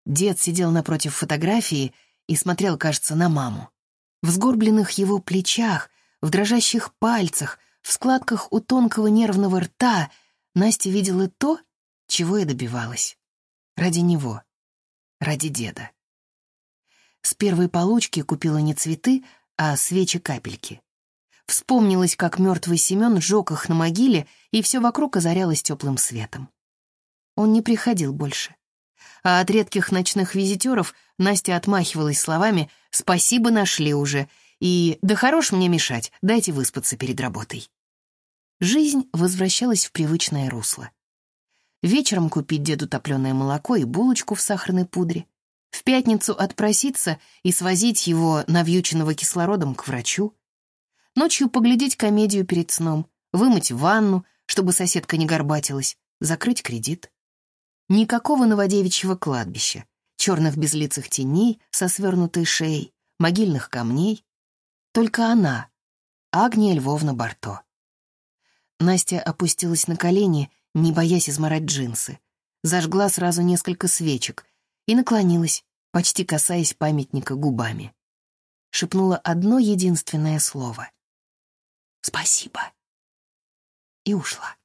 Дед сидел напротив фотографии и смотрел, кажется, на маму. В сгорбленных его плечах, в дрожащих пальцах — в складках у тонкого нервного рта Настя видела то, чего и добивалась. Ради него. Ради деда. С первой получки купила не цветы, а свечи-капельки. Вспомнилось, как мертвый Семен сжег их на могиле, и все вокруг озарялось теплым светом. Он не приходил больше. А от редких ночных визитеров Настя отмахивалась словами «Спасибо, нашли уже», и «Да хорош мне мешать, дайте выспаться перед работой». Жизнь возвращалась в привычное русло. Вечером купить деду топленое молоко и булочку в сахарной пудре. В пятницу отпроситься и свозить его, навьюченного кислородом, к врачу. Ночью поглядеть комедию перед сном, вымыть ванну, чтобы соседка не горбатилась, закрыть кредит. Никакого новодевичьего кладбища, черных безлицых теней со свернутой шеей, могильных камней, только она, Агния Львовна Барто. Настя опустилась на колени, не боясь изморать джинсы. Зажгла сразу несколько свечек и наклонилась, почти касаясь памятника губами. Шепнула одно единственное слово. «Спасибо». И ушла.